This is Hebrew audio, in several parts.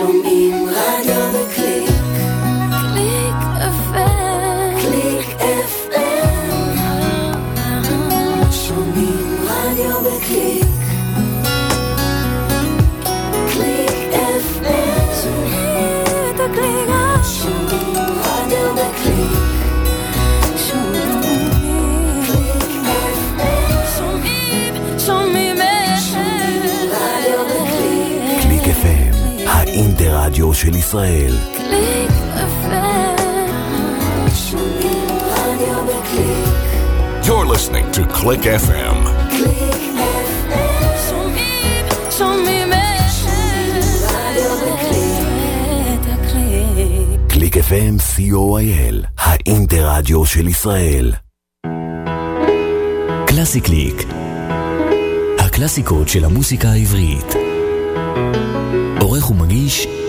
show me. ישראל. קליק. You're listening to Click FM. קליק FM. שומעים. שומעים רדיו את הקליק. קליק FM, co.il, האינטרדיו של ישראל. קלאסי קליק. הקלאסיקות של המוסיקה העברית. עורך ומגיש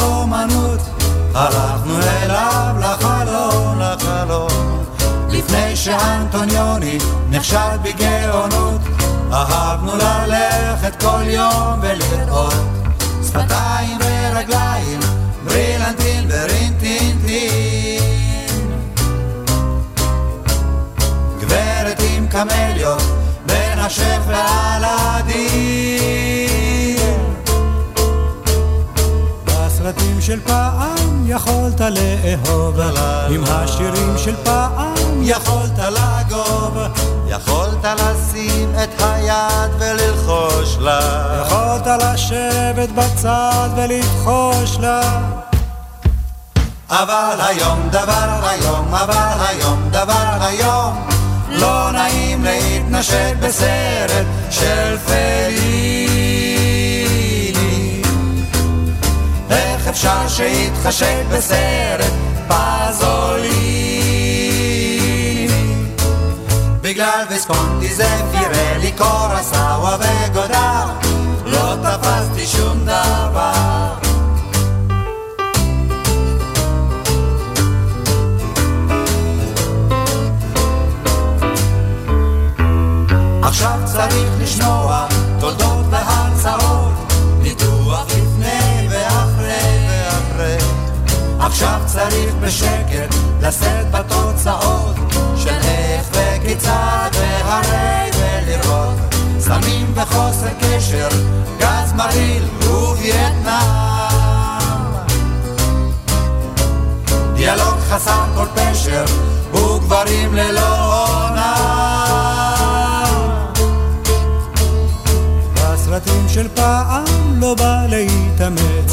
הפך לאומנות, הלכנו אליו לחלום, לחלום. לפני שאנטוניוני נכשל בגאונות, אהבנו ללכת כל יום ולראות שפתיים ורגליים, ברילנטין ורינטינטין. גברת עם קמליות, בין השף והלדין. של פעם יכולת לאהוב, עם השירים של פעם יכולת לגוב, יכולת לשים את היד וללחוש לה יכולת לשבת בצד ולבחוש לה. אבל היום דבר היום, אבל היום דבר היום, לא נעים להתנשק בסרט של פליני. איך אפשר שיתחשק בסרט פזוליני? בגלל ויסקונטי זה פירלי קורסאווה וגודר, לא תפסתי שום דבר. עכשיו צריך לשמוע תולדות עכשיו צריך בשקט לשאת בתוצאות של איך וכיצד והרי ולראות סמים וחוסר קשר, גז מרעיל ווייטנאם. דיאלוג חסר כל פשר, וגברים ללא עונה. בסרטים של פעם לא בא להתאמץ,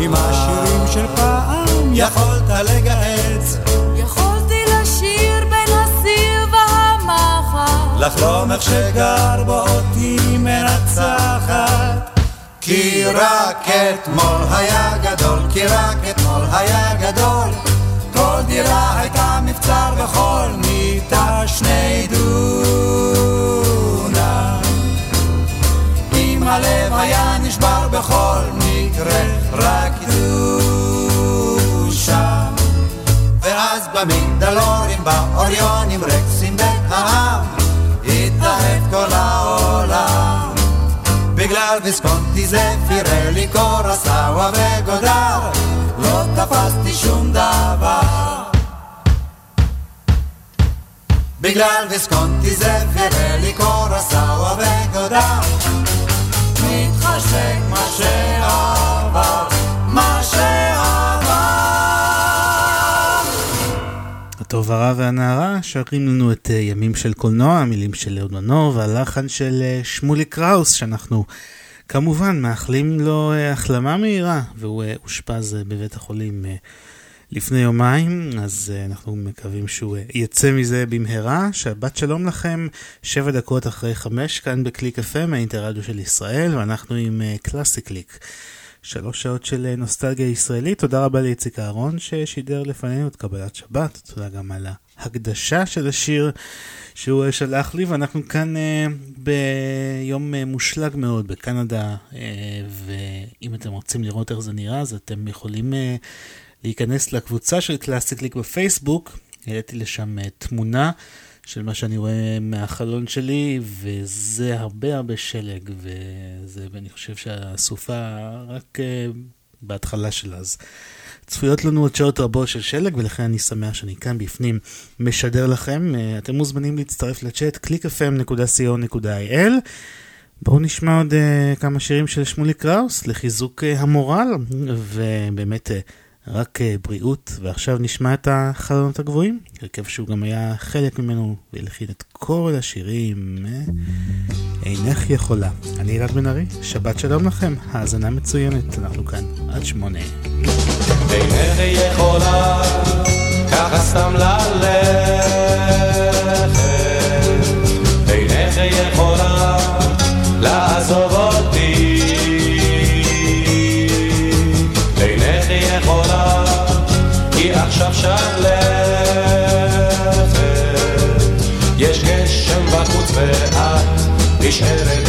עם השירים של פעם יכולת לגהץ, יכולתי לשיר בין הסיר והמחר. לחלום איך שגר בו אותי מנצחת. כי רק אתמול היה גדול, כי רק אתמול היה גדול, כל דירה הייתה מבצר וכל מיטה שני דונם. הלב היה נשבר בכל מקרה, רק דושה. ואז במגדלורים, באוריונים, רקסים והעם, התאהב כל העולם. בגלל ויסקונטי זה פירלי קורסאווה וגודר, לא תפסתי שום דבר. בגלל ויסקונטי זה פירלי קורסאווה וגודר, הטוב הרע והנערה שרים לנו את אה, ימים של קולנוע, המילים של אהוד מנור והלחן של אה, שמולי קראוס שאנחנו כמובן מאחלים לו אה, החלמה מהירה והוא אושפז בבית החולים לפני יומיים, אז אה, אנחנו מקווים שהוא אה, יצא מזה במהרה. שבת שלום לכם, שבע דקות אחרי חמש, כאן בקליק FM, האינטרדיו של ישראל, ואנחנו עם אה, קלאסי קליק. שלוש שעות של נוסטלגיה ישראלית, תודה רבה לאיציק אהרון ששידר לפנינו את קבלת שבת, תודה גם על ההקדשה של השיר שהוא שלח לי, ואנחנו כאן ביום מושלג מאוד בקנדה, ואם אתם רוצים לראות איך זה נראה, אז אתם יכולים... להיכנס לקבוצה של קלאסיקליק בפייסבוק, העליתי לשם אה, תמונה של מה שאני רואה מהחלון שלי, וזה הרבה הרבה שלג, וזה, ואני חושב שהסופה רק אה, בהתחלה שלה, אז צפויות לנו עוד שעות רבות של שלג, ולכן אני שמח שאני כאן בפנים משדר לכם. Uh, אתם מוזמנים להצטרף לצ'אט clickfm.co.il. בואו נשמע עוד uh, כמה שירים של שמולי קראוס לחיזוק uh, המורל, ובאמת... Uh, רק אה, בריאות, ועכשיו נשמע את החלונות הגבוהים, הרכב שהוא גם היה חלק ממנו והלחין את כל השירים. אה? אינך יכולה. אני אלעד בן ארי, שבת שלום לכם, האזנה מצוינת, אנחנו כאן עד שמונה. אינך יכולה ככה סתם ללכת, אינך יכולה שלכת. יש גשם בחוץ ואת נשארת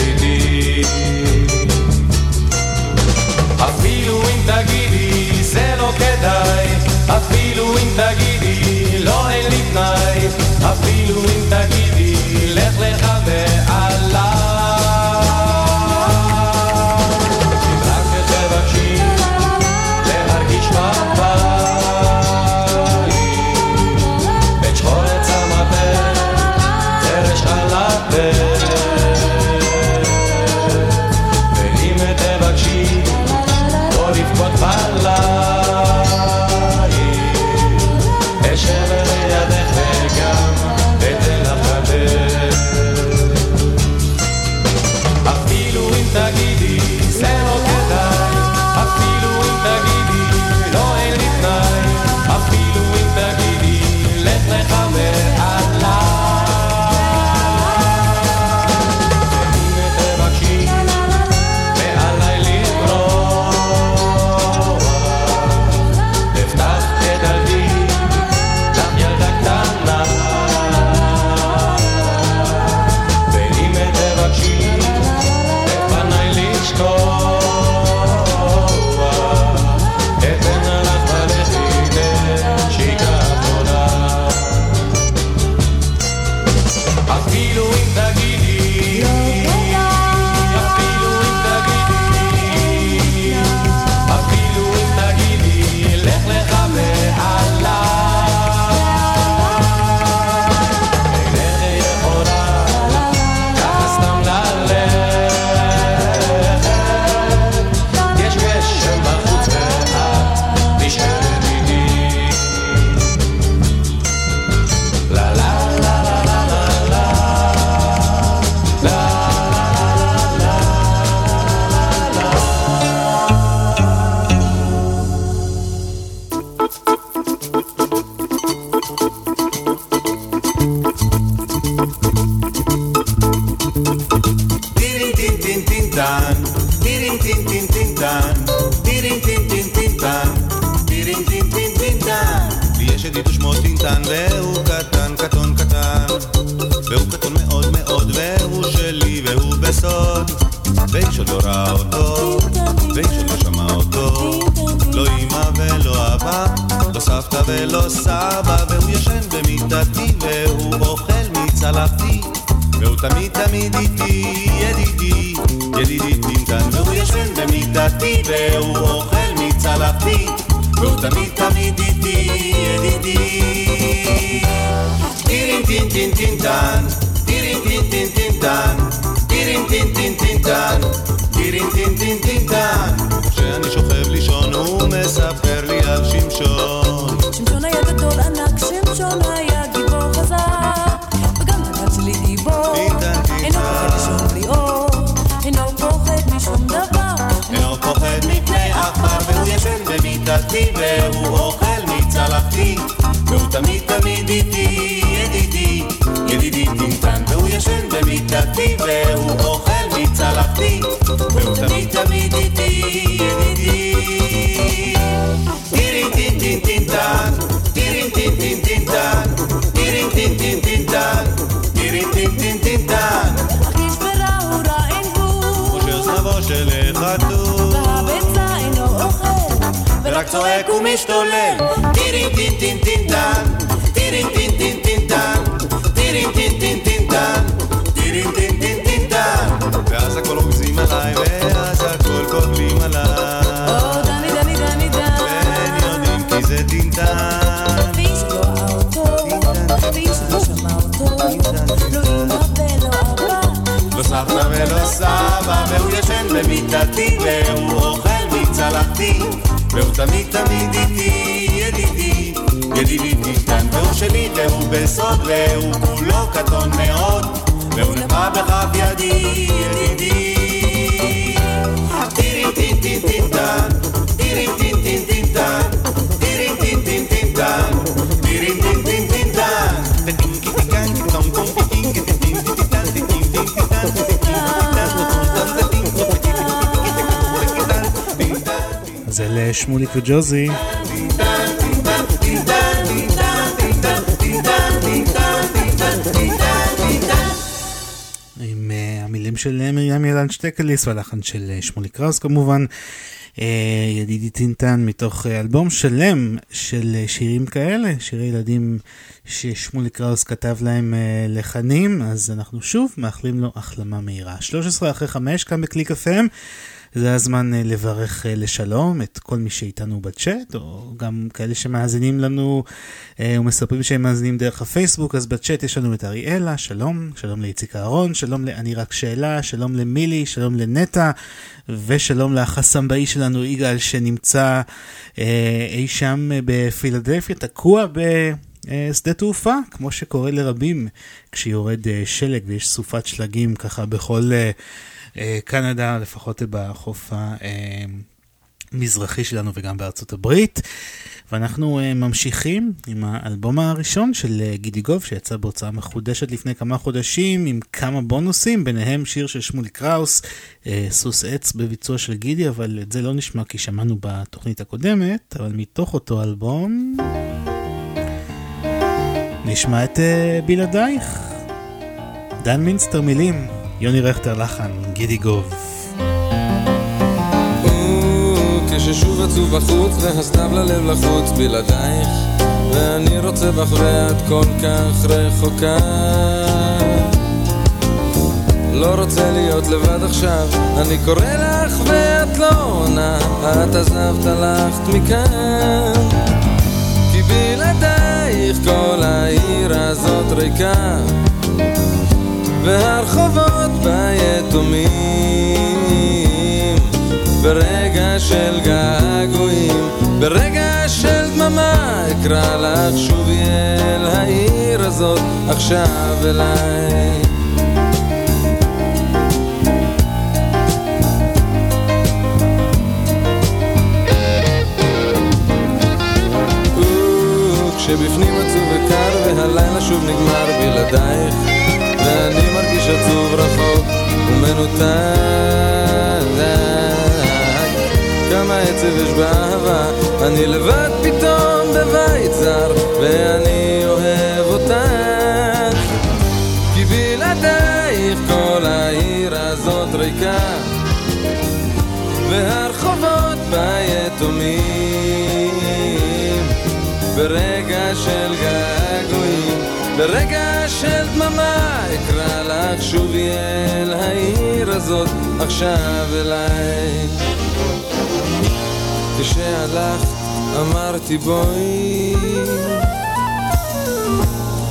תמיד תמיד איתי, ידידי, ידידי טינטן. והוא ישן במיטתי, והוא אוכל מצלחתי, והוא תמיד תמיד איתי, ידידי. טירים טינטין טינטן, טירים טינטין טינטן, טירים טינטין טינטן, טירים טינטין טינטן. כשאני שוכב לישון הוא מספר לי על שמשון. צלחתי והוא אוכל מצלחתי והוא תמיד תמיד איתי ידידי. ידידי קטנטן והוא ישן במיטתי והוא אוכל מצלחתי והוא תמיד תמיד איתי ידידי. טירין טין טין טין טן. טירין טין טין טין טן. טירין טין טין טין טן. טירין טין טין טין טן. אך נשברה הוא רע אין הוא. כמו שאוזנבו של חתול צועק ומשתולל. טירין טין טין טין טן. טירין טין טין טין טן. טירין טין טין טין טן. טירין טין טין טין טן. ואז הכל רוגזים עליי ואז הכל קובלים עליי. Oh, דני, דני, דני, דני. והם יודעים כי זה ראה אותו, שמע אותו, לא אמא ולא אבא. לא סבתא ולא סבא, והוא ישן במיטתי, והוא אוכל מצלחתי, והוא תמיד תמיד איתי, ידידי, ידידי טינטן, והוא שלי, והוא בסוד, והוא כולו קטון מאוד, והוא נחבא בכף ידי, ידידי. שמוליק וג'וזי. עם אה, המילים של מרים ילן שטקליס והלחן של אה, שמוליק קראוס כמובן. אה, ידידי טינטן מתוך אלבום שלם של שירים כאלה, שירי ילדים ששמוליק קראוס כתב להם לחנים, אז אנחנו שוב מאחלים לו החלמה מהירה. 13 אחרי 5 כאן בקליק FM. זה הזמן אה, לברך אה, לשלום את כל מי שאיתנו בצ'אט, או גם כאלה שמאזינים לנו אה, ומספרים שהם מאזינים דרך הפייסבוק, אז בצ'אט יש לנו את אריאלה, שלום, שלום לאיציק אהרון, שלום ל"אני רק שאלה", שלום למילי, שלום לנטע, ושלום לחסמבאי שלנו יגאל שנמצא אי שם בפילדלפיה, תקוע ב... שדה תעופה, כמו שקורה לרבים כשיורד שלג ויש סופת שלגים ככה בכל קנדה, לפחות בחוף המזרחי שלנו וגם בארצות הברית. ואנחנו אה, ממשיכים עם האלבום הראשון של אה, גידי גוב שיצא בהוצאה מחודשת לפני כמה חודשים עם כמה בונוסים, ביניהם שיר של שמולי קראוס, אה, סוס עץ בביצוע של גידי, אבל את זה לא נשמע כי שמענו בתוכנית הקודמת, אבל מתוך אותו אלבום נשמע את אה, בלעדייך. דן מינסטר מילים, יוני רכטר לחן, גידי גוב. כששוב עצוב בחוץ והסתיו ללב לחוץ בלעדייך ואני רוצה בך ואת כל כך רחוקה. לא רוצה להיות לבד עכשיו אני קורא לך ואת לא עונה את עזבת הלכת מכאן. כי בלעדייך כל העיר הזאת ריקה והרחובות בה יתומים ברגע של געגועים, ברגע של דממה אקרא לך שובי אל העיר הזאת עכשיו אליי. כשבפנים עצוב וקר והלילה שוב נגמר בלעדייך ואני עצוב רחוק ומנותק. כמה עצב יש באהבה? אני לבד פתאום בבית זר ואני אוהב אותך. כי בלעדייך כל העיר הזאת ריקה והרחובות בה ברגע של געגועים ברגע של דממה אקרא לך שובי אל העיר הזאת עכשיו אליי. כשהלכת אמרתי בואי.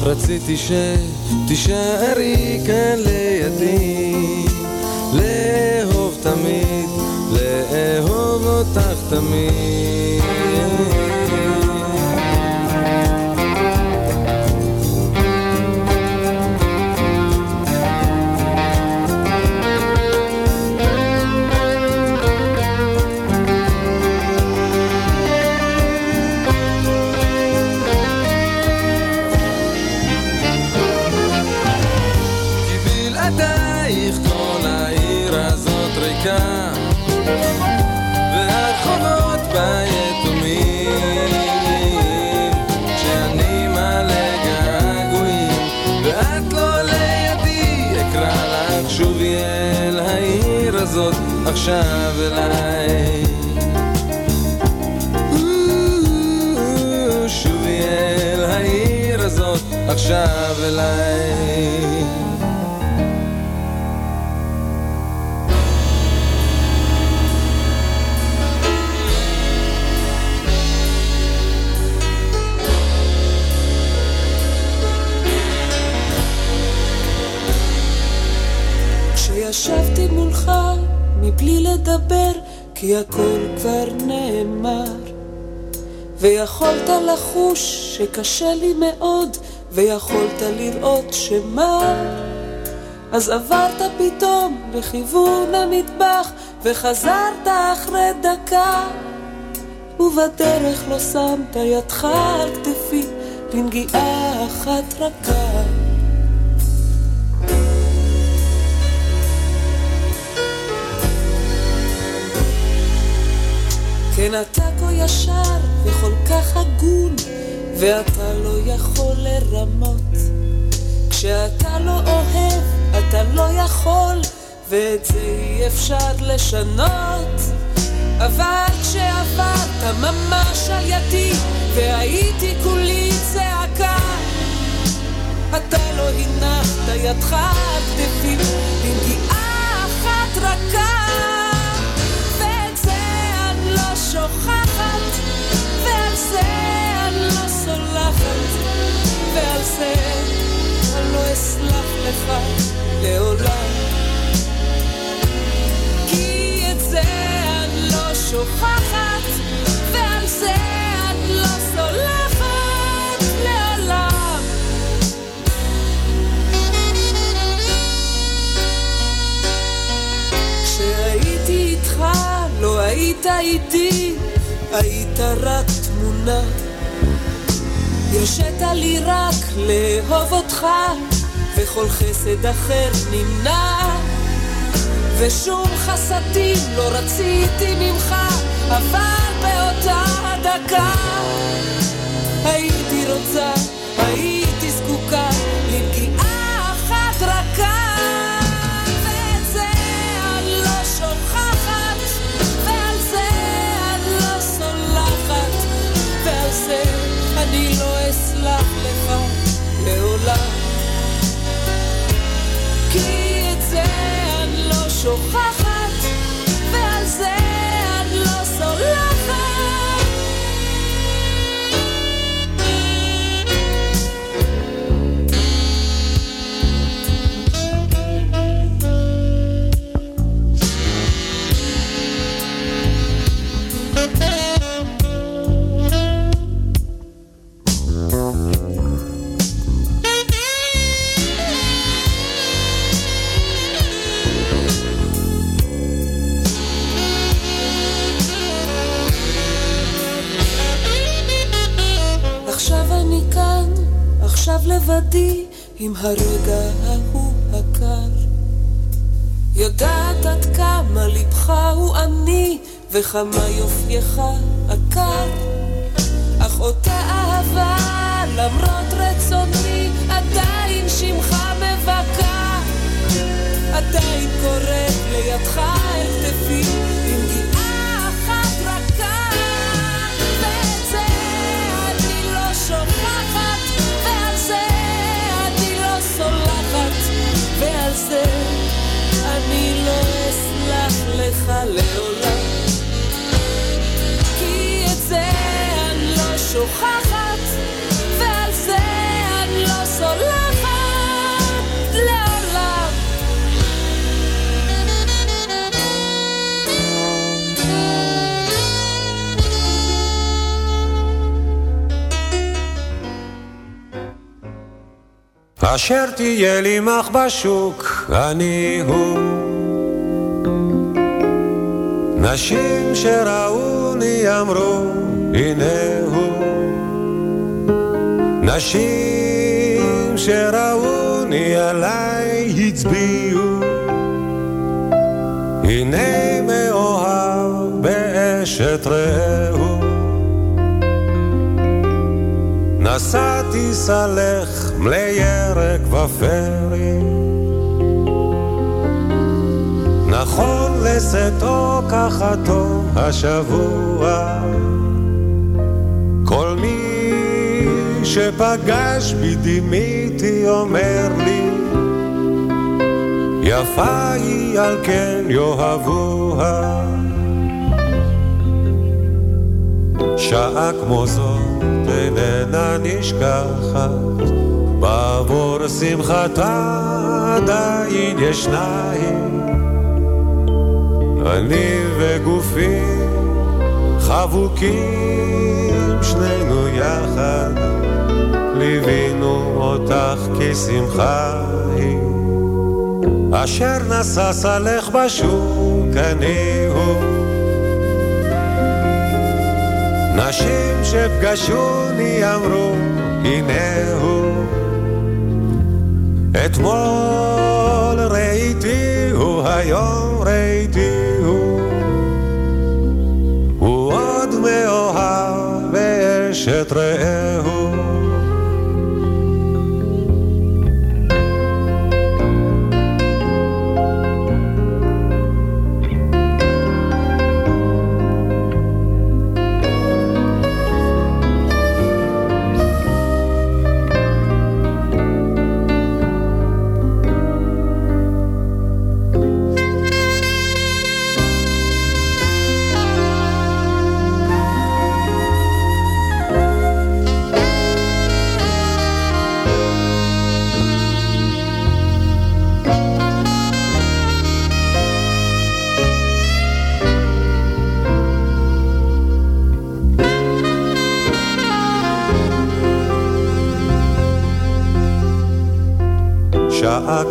רציתי שתישארי כאן לידי. לאהוב תמיד, לאהוב אותך תמיד עכשיו אליי. שובי אל העיר הזאת עכשיו אליי. לדבר כי הכל כבר נאמר. ויכולת לחוש שקשה לי מאוד ויכולת לראות שמה. אז עברת פתאום לכיוון המטבח וחזרת אחרי דקה. ובדרך לא שמת ידך על כתפי לנגיעה אחת רכה כן אתה כה ישר וכל כך הגון ואתה לא יכול לרמות. כשאתה לא אוהב אתה לא יכול ואת זה אי אפשר לשנות. אבל כשעברת ממש על ידי והייתי כולי צעקה אתה לא הנחת ידך על כתפי בנגיעה אחת רכה שוכחת ועל זה אני לא סולחת ועל זה אני לא אסלח לך לעולם. כי את זה אני לא שוכחת ועל זה אני לא סולחת היית איתי, היית רק תמונה. הרשית לי רק לאהוב אותך, וכל חסד אחר נמנע. ושום חסדים לא רציתי ממך, אבל באותה דקה הייתי רוצה, שוכחת, ועל זה לבדי, עם הרגע ההוא הקר. יודעת עד כמה לבך הוא עני, וכמה יופייך עקר. אך אותה אהבה, למרות רצוני, עדיין שמך מבכה. עדיין קוראת לידך אל כתפי, בנגיעה זה אני לא אסלח לך לעולם. כי את זה אני לא שוכחת, אשר תהיה לי מח בשוק, אני הוא. נשים שראוני אמרו, הנה הוא. נשים שראוני עליי הצביעו. הנה מאוהב באשת רעהו. נסעתי סלך מלי ירק ופרי. נכון לשאתו כחתו השבוע. כל מי שפגש בי דימיתי אומר לי יפה היא על כן יאהבוה. שעה כמו זאת איננה נשכחת בעבור שמחתה עדיין ישניים אני וגופי חבוקים שנינו יחד ליווינו אותך כשמחה היא. אשר נשא סלך בשוק אני הוא. נשים שפגשוני אמרו הנה הוא אתמול ראיתי הוא היום ראיתי הוא. הוא עוד מאוהב באשת רעהו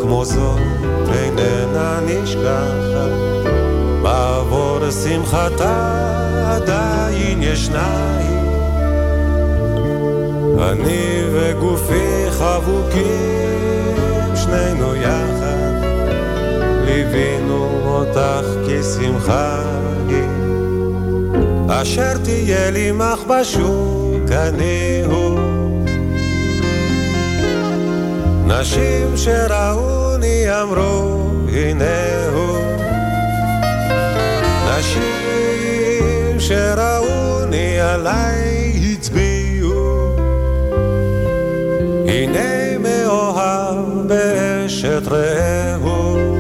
כמו זאת איננה נשכחת, בעבור שמחתה עדיין ישניים. אני וגופי חבוקים, שנינו יחד, ליווינו אותך כשמחה היא. אשר תהיה לי מחבשוק אני הוא. נשים שראוני אמרו הנה הוא. נשים שראוני עליי הצביעו. הנה מאוהב באשת רעהו.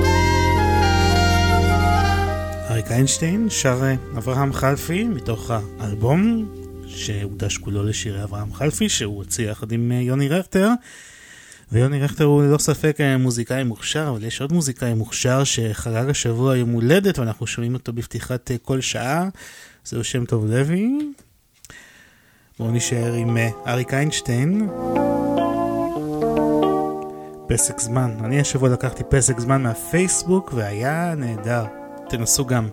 אריק איינשטיין שר אה, אברהם חלפי מתוך האלבום שהוקדש כולו לשירי אברהם חלפי שהוא הוציא יחד עם אה, יוני רכטר ויוני רכטר הוא ללא ספק אה, מוזיקאי מוכשר, אבל יש עוד מוזיקאי מוכשר שחגג השבוע יום הולדת ואנחנו שומעים אותו בפתיחת אה, כל שעה, זהו שם טוב לוי. בואו נשאר עם אה, אריק איינשטיין. פסק זמן. אני השבוע לקחתי פסק זמן מהפייסבוק והיה נהדר. תנסו גם.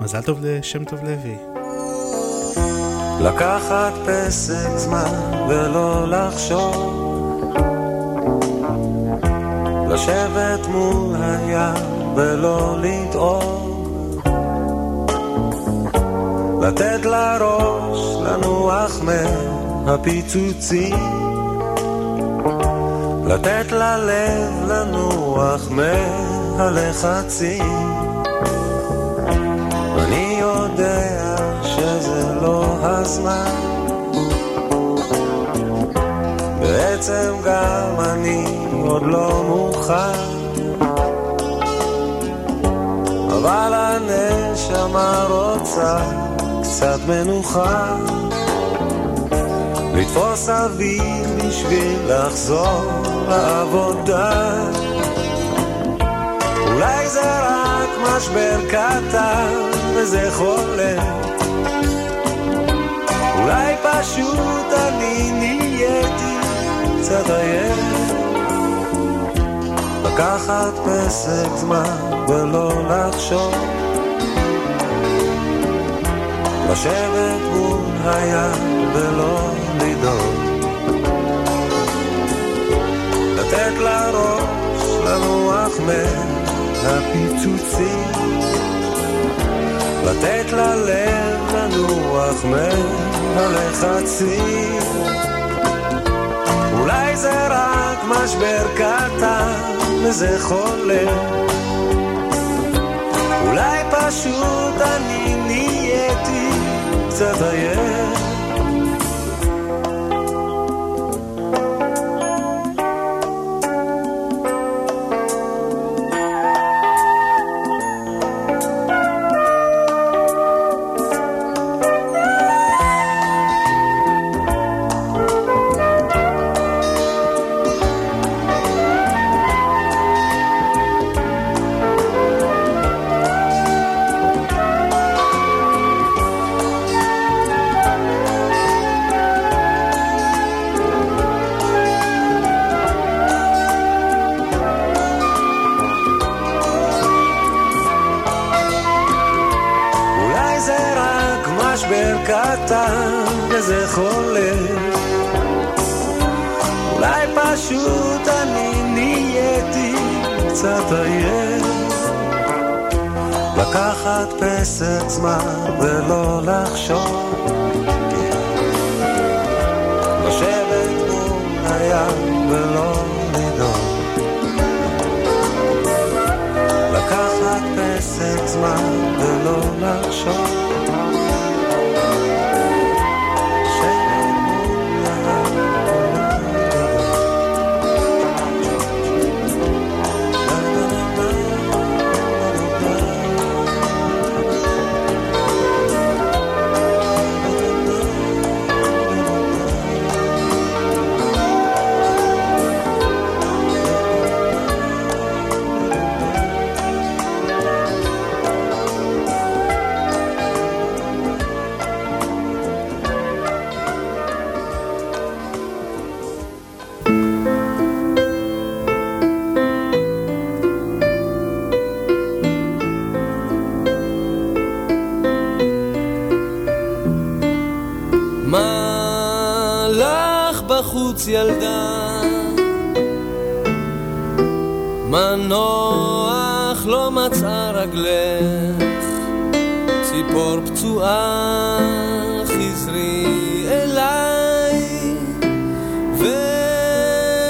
מזל טוב לשם טוב לוי. לקחת פסק זמן ולא לחשוב לשבת מול הים ולא לטעום לתת לראש לנוח מהפיצוצים. לתת ללב לנוח מהלחצים. אני יודע שזה לא הזמן. בעצם גם אני עוד לא מוכן אבל הנשמה רוצה קצת מנוחה. לתפוס אוויר בשביל לחזור לעבודה. אולי זה רק משבר קטן וזה חולף אולי פשוט אני נהייתי קצת עייף לקחת פסק זמן ולא לחשוב. לשבת מול הים ולא לדאוג. לתת לראש לנוח מהפיצוצים. לתת ללב לנוח מהלחצים. אולי זה רק משבר קטן וזה חולף אולי פשוט אני נהייתי קצת עייף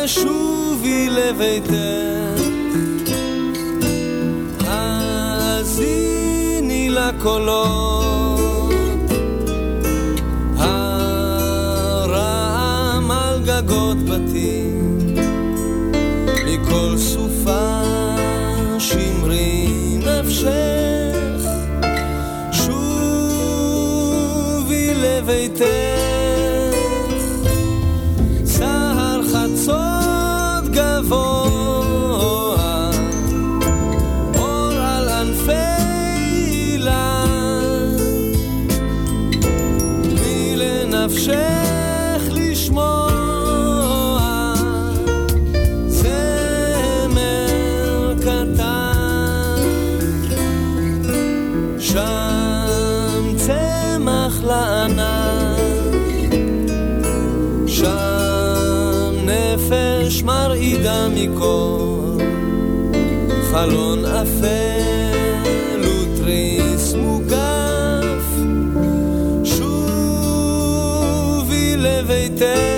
תשובי לביתך, האזיני לקולות, הרעם על גגות בתים, מכל סופה שמרי נפשך, שובי לביתך. te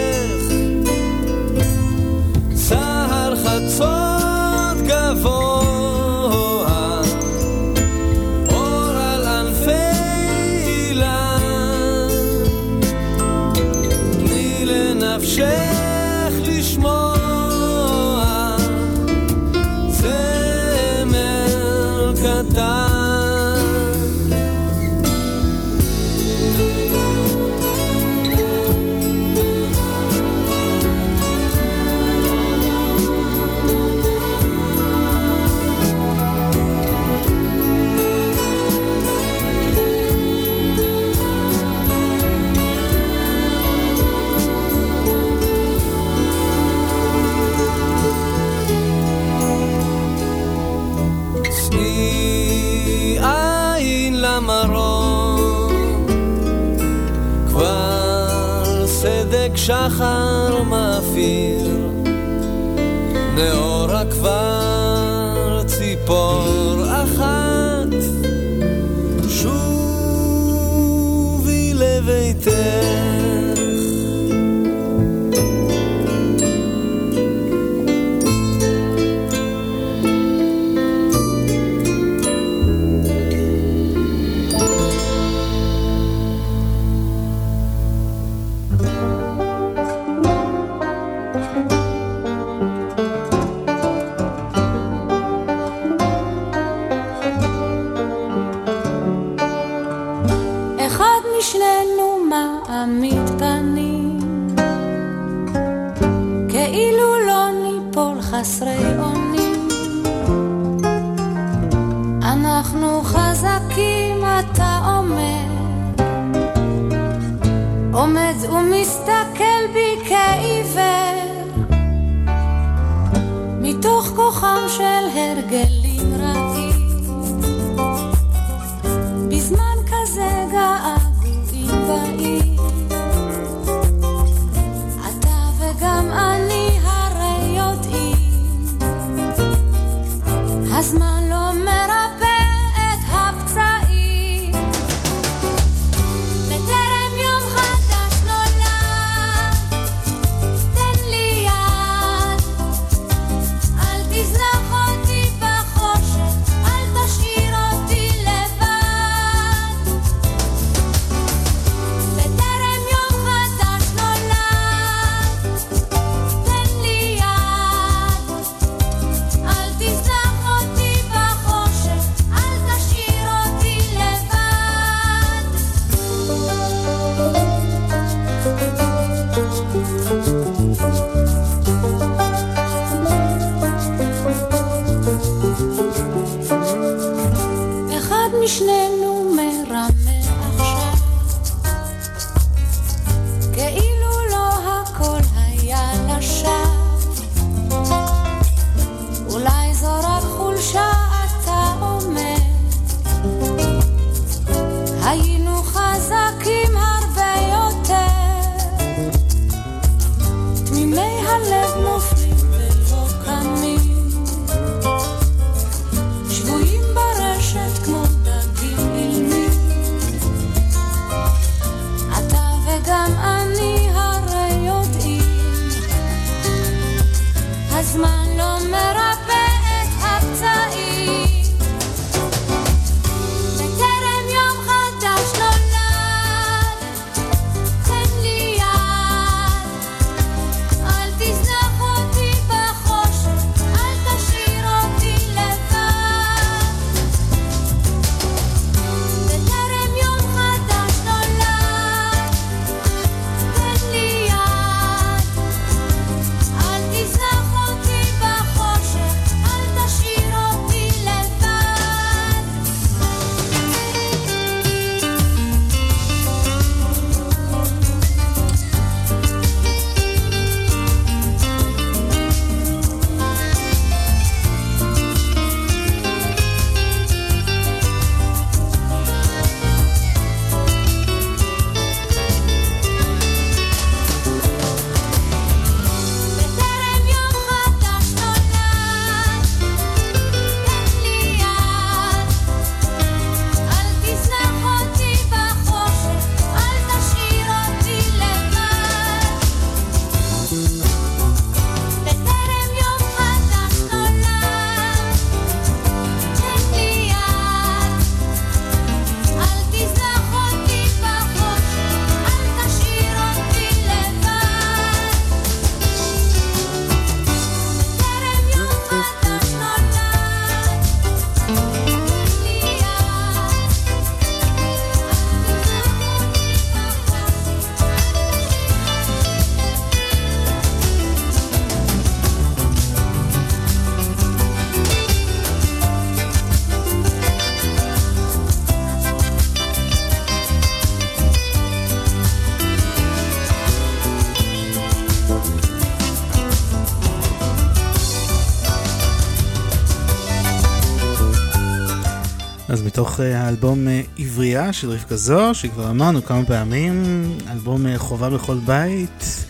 האלבום אה, עברייה של רבקה זוהר, שכבר אמרנו כמה פעמים, אלבום אה, חובה בכל בית.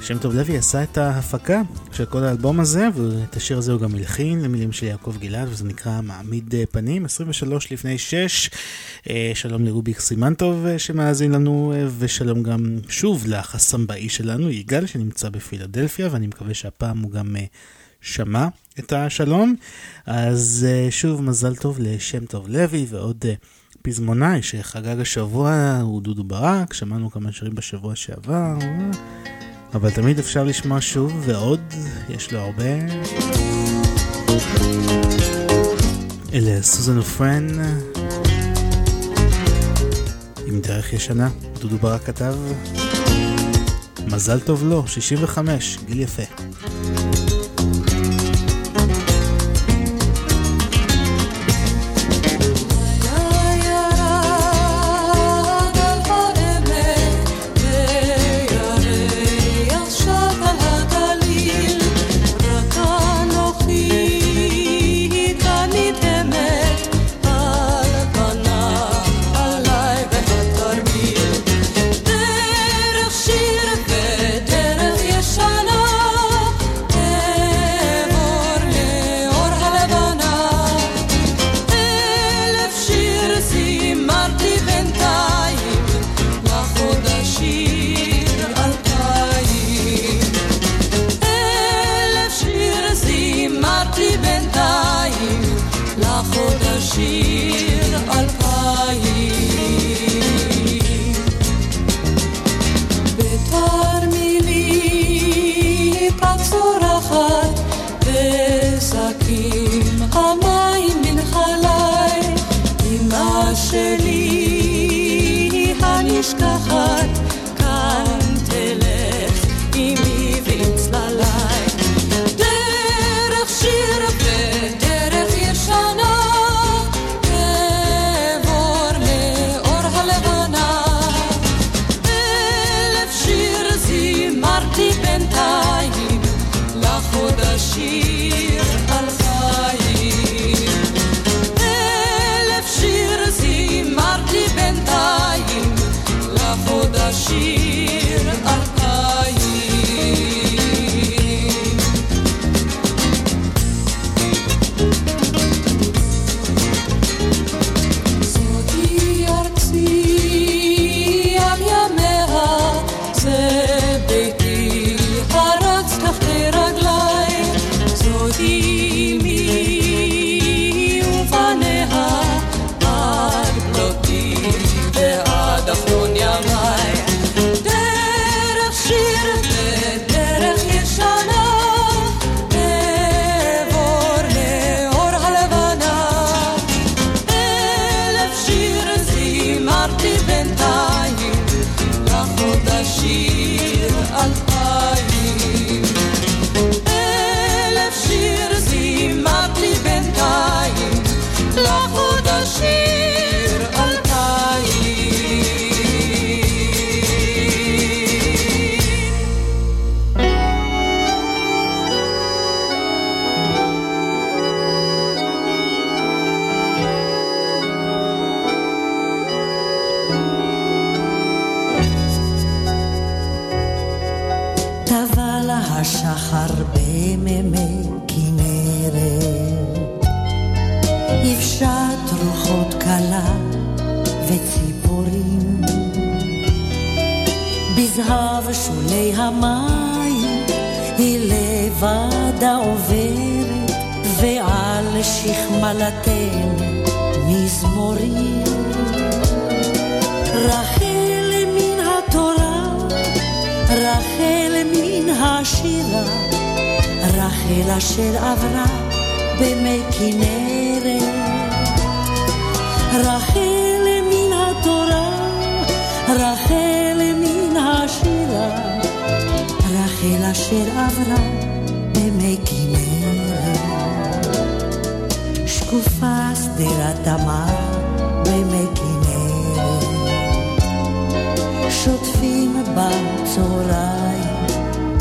שם טוב לוי עשה את ההפקה של כל האלבום הזה, ואת השיר הזה הוא גם הלחין למילים של יעקב גלעד, וזה נקרא מעמיד אה, פנים, 23 לפני 6. אה, שלום לרוביק סימנטוב שמאזין לנו, ושלום גם שוב לחסמבאי שלנו, יגאל, שנמצא בפילדלפיה, ואני מקווה שהפעם הוא גם... שמע את השלום. אז אה, שוב מזל טוב לשם טוב לוי ועוד אה, פזמונאי שחגג השבוע הוא דודו ברק, שמענו כמה שירים בשבוע שעבר, אבל תמיד אפשר לשמוע שוב ועוד, יש לו הרבה. אלה סוזן ופרן עם דרך ישנה, דודו ברק כתב. מזל טוב לו, 65, גיל יפה. וציפורים, בזהב שולי המים היא לבדה עוברת, ועל שכמלתן מזמורים. רחל מן התורה רחל מן השירה, רחל אשר עברה במי כנרת. רחל רחל מן השירה, רחל אשר עברה במי כנרת. שקופה שדרת תמר במי כנרת. שוטפים בצהריים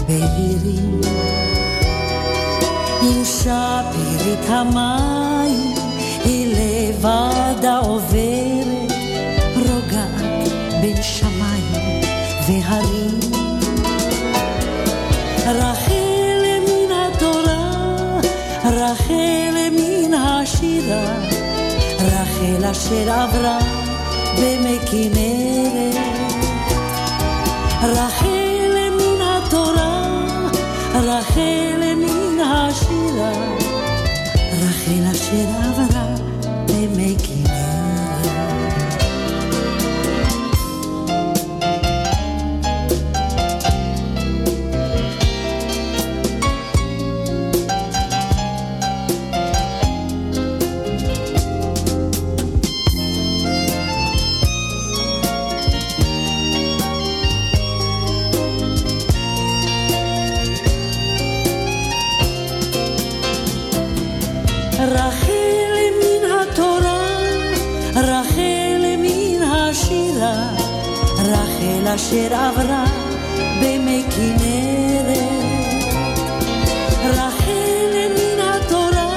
בהירים. עם שפירית המים היא לבדה עוברת, רחל אשר עברה במי כנרת. רחל מן התורה, רחל מן השירה, רחל אשר עברה במי אשר עברה במי כנרת. רחל מן התורה,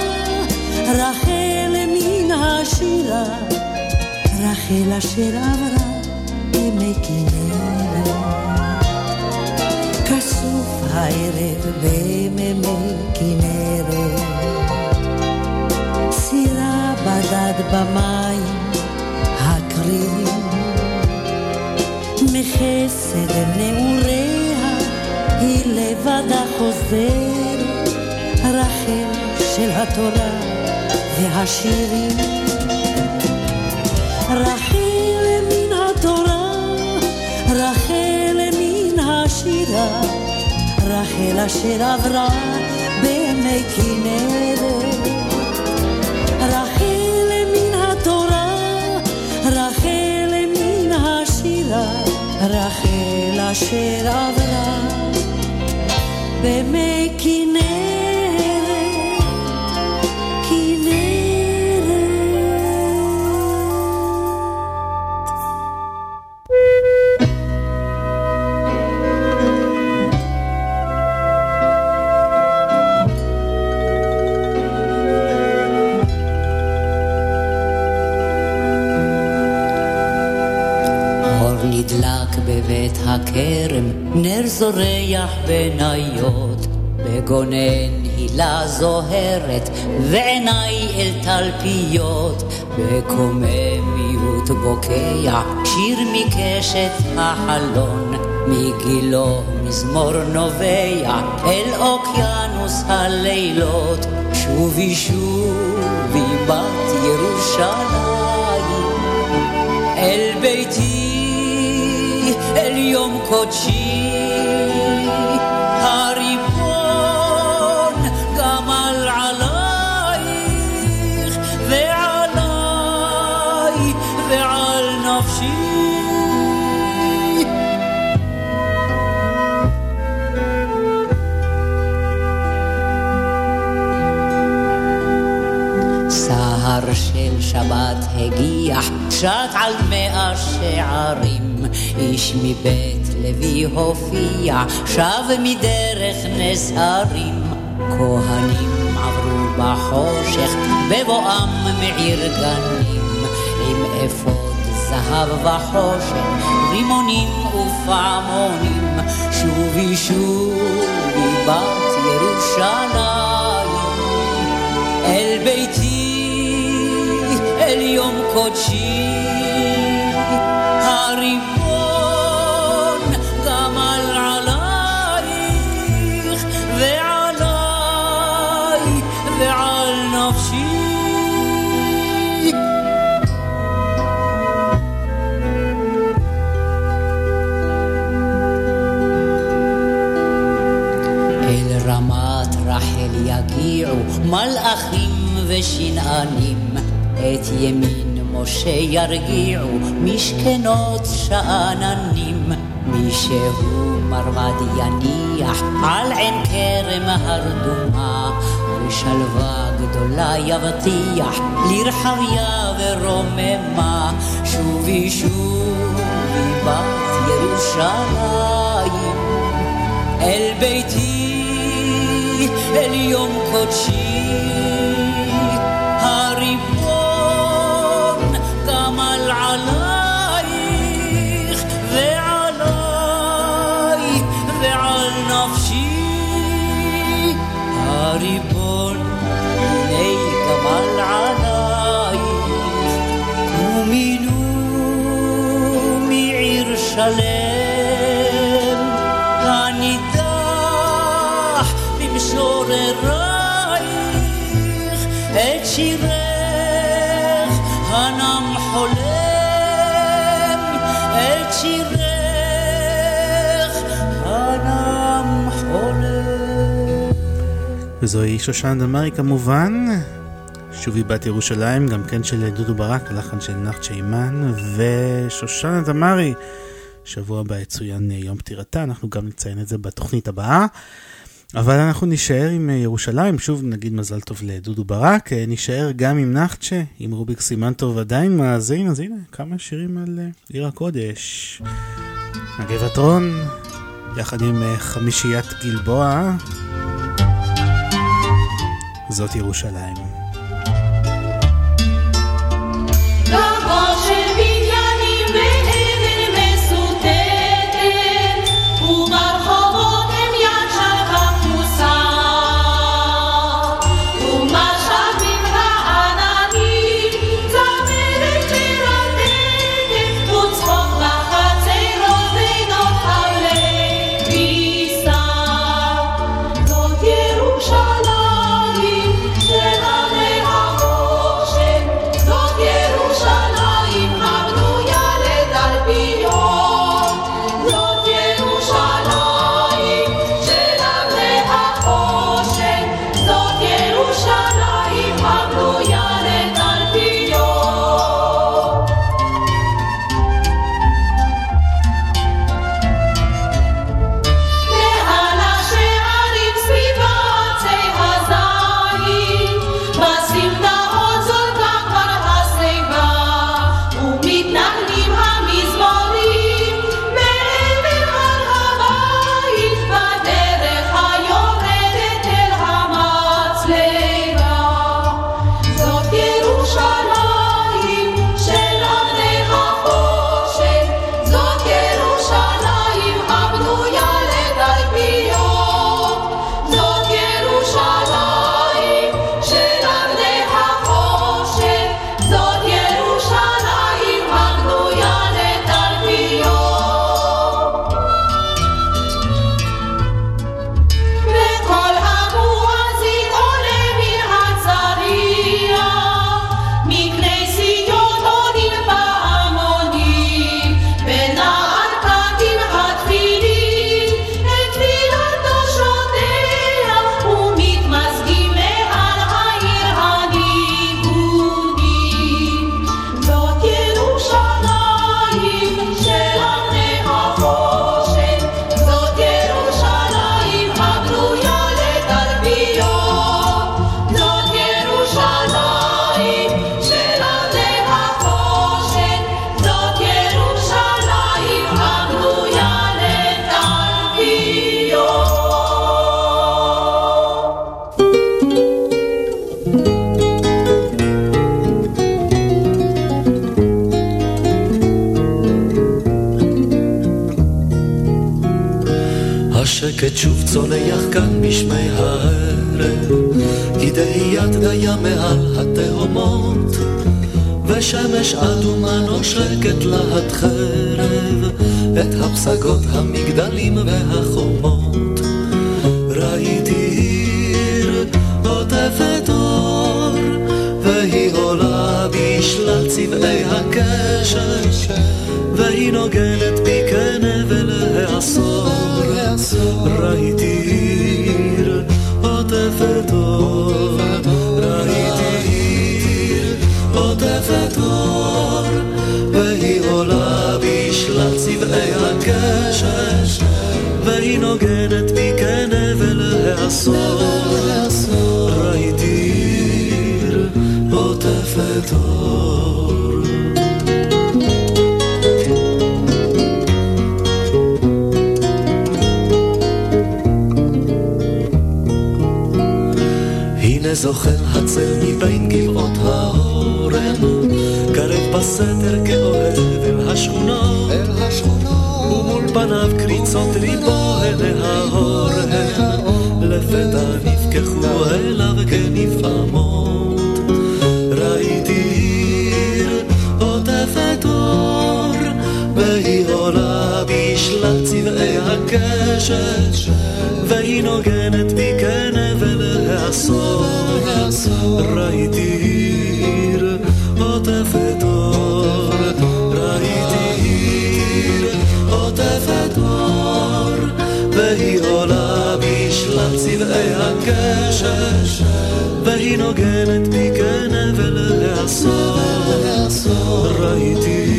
רחל מן השירה, רחל אשר עברה במי כנרת. כסוף הערב במימי כנרת. סירה בדד במים הקרירים, מחסד נעוריה היא לבדה חוזרת, רחל של התורה והשירים. רחל מן התורה, רחל מן השירה, רחל אשר עברה במי כנרת. רחל מן התורה, רחל רחל אשר עברה במי כנרת. בניות, בגונן הילה זוהרת, ועיניי אל תלפיות, בקוממיות בוקע, שיר מקשת החלון, מגילו מזמור נובע, אל אוקיינוס הלילות, שובי שובי בת ירושלים, אל ביתי, אל יום קודשי, שבת הגיח, שט על מאה שערים, איש מבית לוי הופיע, שב מדרך נס הרים. כהנים עברו בחושך, בבואם מעיר גנים, עם אפוד זהב וחושך, רימונים ופעמונים, שובי שובי בת ירושלים. אל ביתי, אל יום קודשי, הריבון גמל עלייך, ועליי, ועל נפשי. אל רמת רחל יגיעו מלאכים ושנענים, את ימין משה ירגיעו משכנות שאננים. מי שהוא מרמד יניח על עין כרם הרדומה, ושלווה גדולה יבטיח לרחביה ורוממה. שובי שובי בת ירושלים אל ביתי, אל יום קודשי, שירך הנם חולם, את שירך הנם חולם. וזוהי שושנה דמארי כמובן, שובי בת ירושלים, גם כן של דודו ברק, לחן של נחצ'ה אימן, ושושנה דמארי, שבוע הבא יצוין יום פטירתה, אנחנו גם נציין את זה בתוכנית הבאה. אבל אנחנו נישאר עם ירושלים, שוב נגיד מזל טוב לדודו ברק, נישאר גם עם נחצ'ה, עם רוביק סימנטוב עדיין מאזין, אז הנה כמה שירים על אה, עיר הקודש. הגבעת רון, יחד עם אה, חמישיית גלבוע, זאת ירושלים. צונח כאן בשמי הערב, כי דהיית דיה מעל התהומות, ושמש אדומה נושקת להט חרב, את הפסגות המגדלים והחומות. ראיתי עיר עוטפת אור, והיא עולה בשלל צבעי הקשת, והיא נוגנת העשור. ראיתי עיר עוטפת אור, ראיתי עיר עוטפת אור, והיא עולה בשלל צבעי הקשת, והיא נוגנת בי כנבל העשור. ראיתי עיר עוטפת אור. זוחל הצל מבין גבעות האורן, קרב בסתר כאוהב אל השכונות, ומול פניו קריצות ריבו אל ההורן, לפתע נפקחו אליו כנפעמות. ראיתי עיר עוטפת אור, והיא עולה בשלל צבעי הקשת, והיא נוגנת בי. ראיתי עיר עוטפת אור, ראיתי עיר עוטפת אור, והיא עולה בשלל צבעי הקשת, והיא נוגנת בי כנבל העשור. ראיתי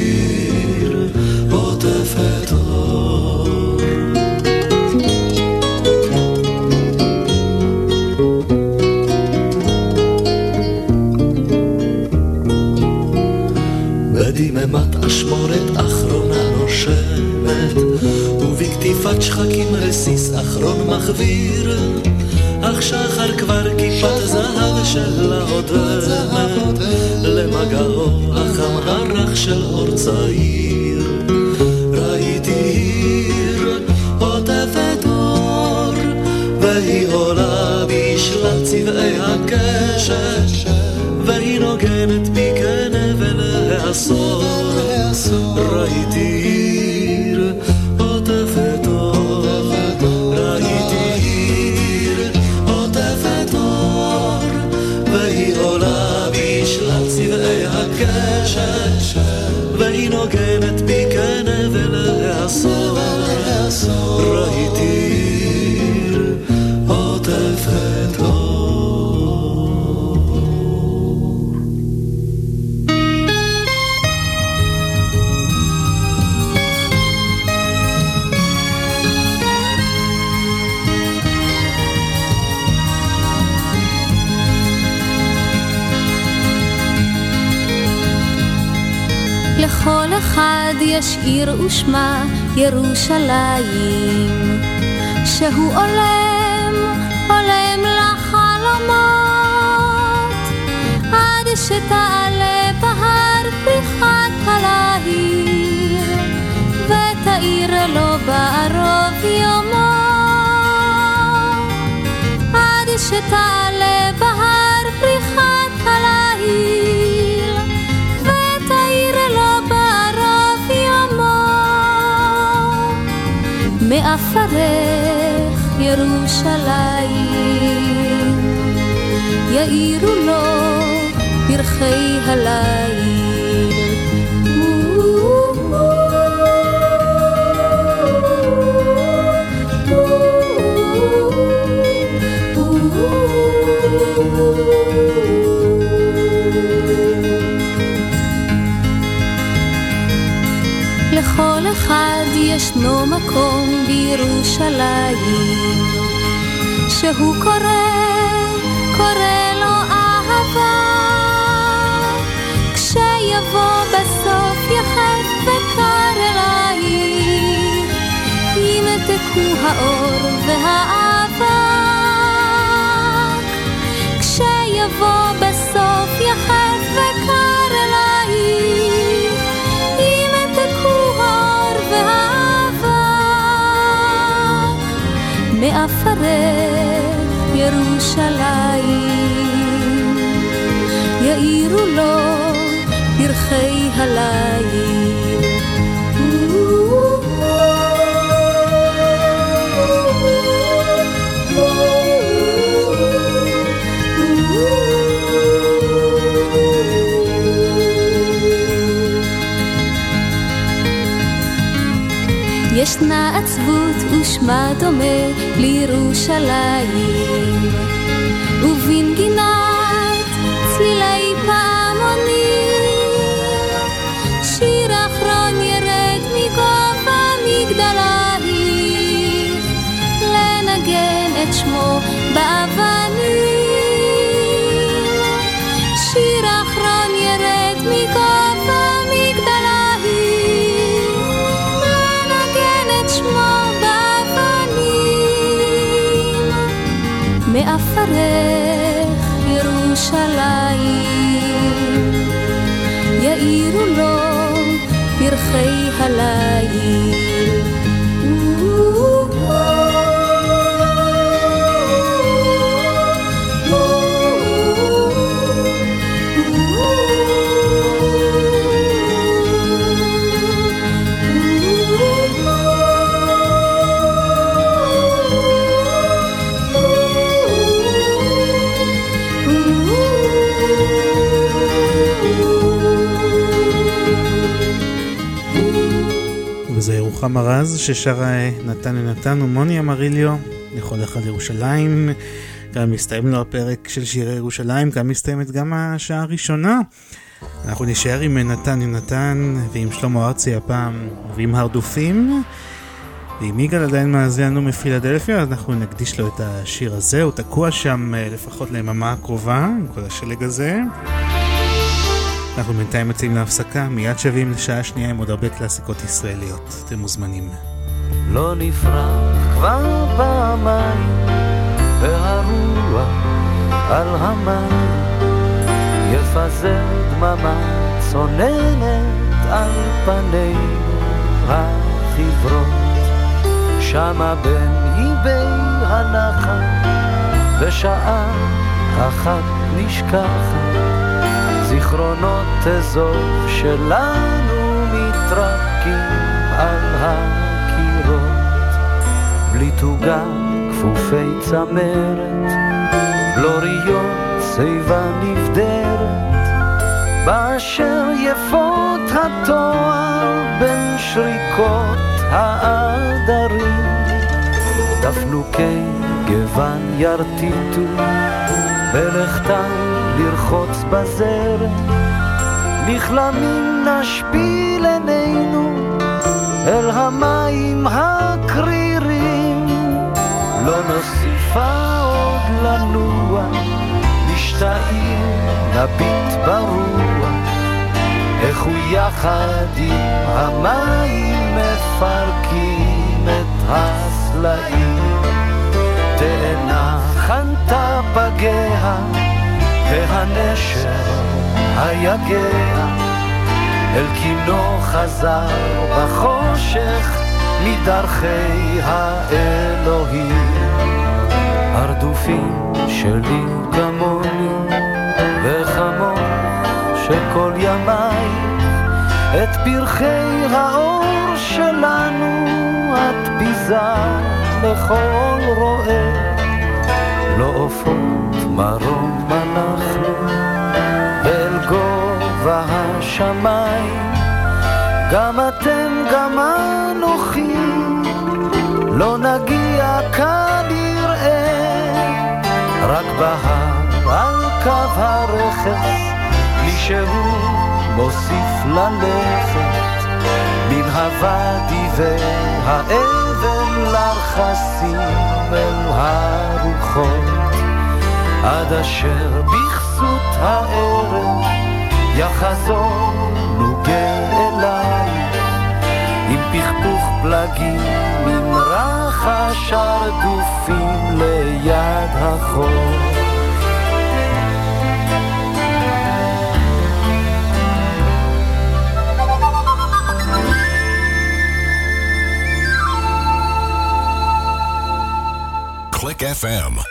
ובקטיפת שחקים רסיס אחרון מחוויר, אך שחר כבר כיפת זהב שלה עודמת, למגעו החם הרך של אור צעיר. ראיתי עיר עוטפת אור, והיא עולה בשלל צבעי הקשת, והיא נוגנת בי כנבל העשור. ראיתי נוגנת בי כנבל העשור. ראיתי יש עיר ושמה ירושלים, שהוא עולם, עולם לחלומות, עד שתעלה בהר פריחת הלהיר, ותאיר לו בערוב יומו, עד שתעלה ירושלים, יאירו לו פרחי הליל. לכל אחד ישנו מקום בירושלים שהוא קורא, קורא לו אהבה. כשיבוא בסוף יחד וקר אלייך ימתקו האור והאבק כשיבוא בסוף יחד וקר אלייך ימתקו האור והאבק מאפרך ירושלים, יאירו לו פרחי הליל. ישנה עצבות ושמה דומה לירושלים, רוחמה רז ששרה נתן לנתן ומוני אמריליו, לכל אחד ירושלים. גם מסתיים לו הפרק של שירי ירושלים, גם מסתיימת גם השעה הראשונה. אנחנו נשאר עם נתן יונתן ועם שלמה ארצי הפעם ועם הרדופים. ואם יגאל עדיין מאזין לנו מפילדלפיה, אז אנחנו נקדיש לו את השיר הזה, הוא תקוע שם אה, לפחות ליממה הקרובה, עם כל השלג הזה. אנחנו בינתיים יוצאים להפסקה, מיד שבים לשעה שנייה עם עוד הרבה קלאסיקות ישראליות. אתם מוזמנים. לא נפרח כבר פעמיים, והרוח על המים יפזר דממה צוננת על פנינו החברות. שמה בין איבי הנחל, בשעה אחת נשכחת, זיכרונות אזור שלנו מתרקים על הקירות. בלי תוגה כפופי צמרת, בלוריות שיבה נבדרת, באשר יפות התואר בין שריקות העדרים, דפנוקי גוון ירטיטו, בלכתן לרחוץ בזרם, נכלמים נשפיל עינינו אל המים הקרירים, לא נוסיפה עוד לנוע, נשתעיר, נביט ברוח, איך הוא יחד עם המים מפרקים את הסלעים. תאנה חנתה פגיה, והנשר היגע, אל קינו חזר בחושך מדרכי האלוהים. הרדופים שלי כמוני, וכמוך שכל ימייך את פרחי האור שלנו את ביזה לכל רואה. לא עופות מרום גובה השמיים, גם אתם גם אנוכי, לא נגיע כנראה, רק בהר על קו הרכס, מישהו מוסיף ללכת, מן הוואדי והאבן לרחסים אל הרוחות, עד אשר בכסות הערב יחזור נוגה אלייך, עם פכפוך פלגים, עם רחש הרדופים ליד החור. FM.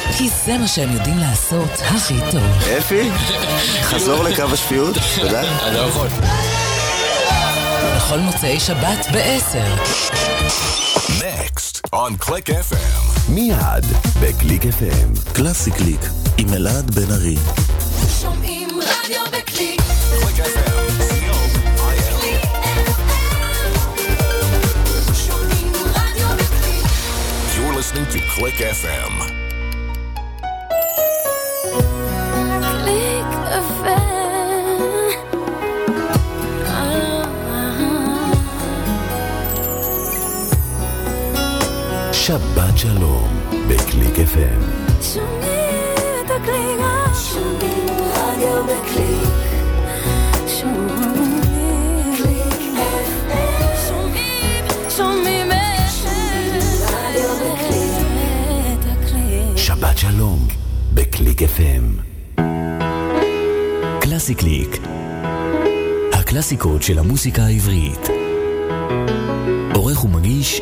כי זה מה שהם יודעים לעשות הכי טוב. אפי, חזור לקו השפיות, תודה. אני לא יכול. בכל מוצאי שבת ב-10. Next on Click FM. מיד בקליק FM. קלאסי קליק עם אלעד בן ארי. שומעים רדיו בקליק. Click FM. שומעים רדיו בקליק. You're listening to Click FM. שבת שלום בקליק FM. שומעים את הקליק, שומעים רדיו בקליק. שבת שלום בקליק FM. קלאסי קליק. הקלאסיקות של המוסיקה העברית. עורך ומגיש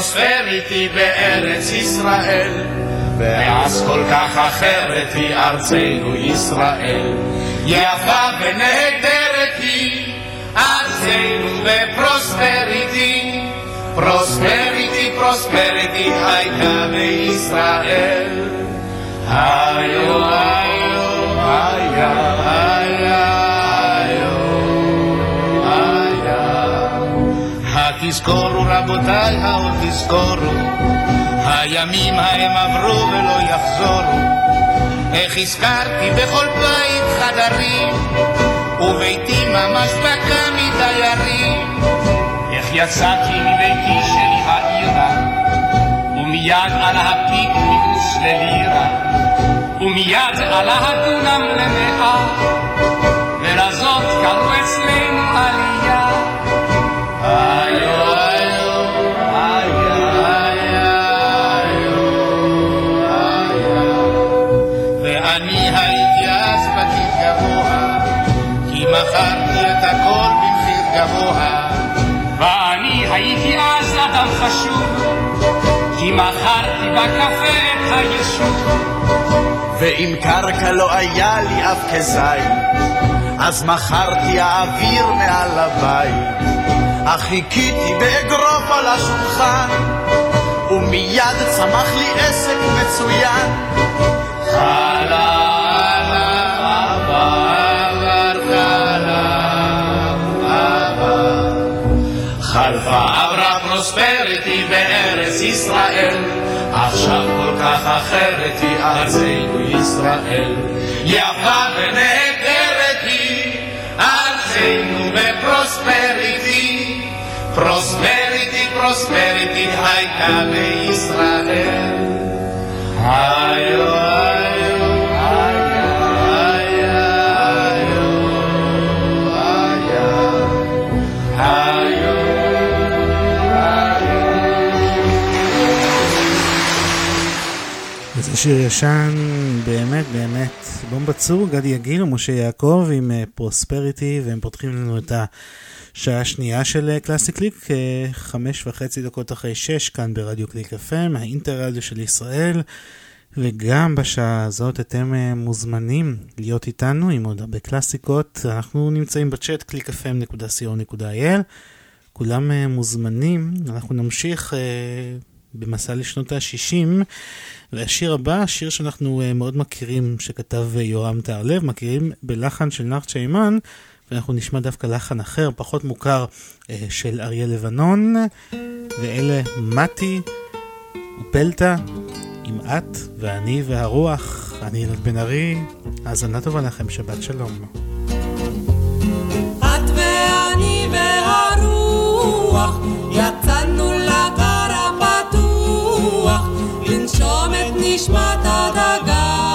פרוספריטי בארץ ישראל, ואז כל כך אחרת היא ארצנו ישראל. יפה ונהדרת היא ארצנו בפרוספריטי, פרוספריטי, פרוספריטי הייתה בישראל. היו, היו, היה, היה, התזכורו רבותיי, העוד תזכורו, הימים ההם עברו ולא יחזורו. איך הזכרתי בכל בית חדרים, וביתי ממש דקה מדיירים. איך יצאתי מביתי שלי העירה, ומיד על הפיק מיאוס ללירה, ומיד עלה הדונם למאה, ולזאת קראו אצלנו עלייה. ואם קרקע לא היה לי אף כזית, אז מכרתי האוויר מעל הבית. אך חיכיתי באגרוף על השולחן, ומיד צמח לי עסק מצוין. חלפה עברה פרוספריטי בארץ ישראל, עכשיו כל כך אחרת היא ארצנו ישראל. יפה ונהדרת פרוספריטי, פרוספריטי הייתה בישראל. היו, היו, היה, היה, היו, היה, זה שיר ישן, באמת באמת, בומבה צור, גדי יגיל ומשה יעקב עם פרוספריטי, והם פותחים לנו את שעה שנייה של קלאסי קליק, אה, חמש וחצי דקות אחרי שש, כאן ברדיו קליק FM, האינטרדיו של ישראל. וגם בשעה הזאת אתם אה, מוזמנים להיות איתנו עם עוד הרבה קלאסיקות. אנחנו נמצאים בצ'אט www.clickfm.co.il. כולם אה, מוזמנים, אנחנו נמשיך במסע לשנות ה-60. והשיר הבא, שיר שאנחנו מאוד מכירים, שכתב יורם טהרלב, מכירים בלחן של נחצ'ה אימן. ואנחנו נשמע דווקא לחן אחר, פחות מוכר, אה, של אריה לבנון, ואלה מתי ופלטה עם את ואני והרוח. אני ילד בן ארי, האזנה טובה לכם, שבת שלום. את ואני והרוח יצאנו נשמת הדגה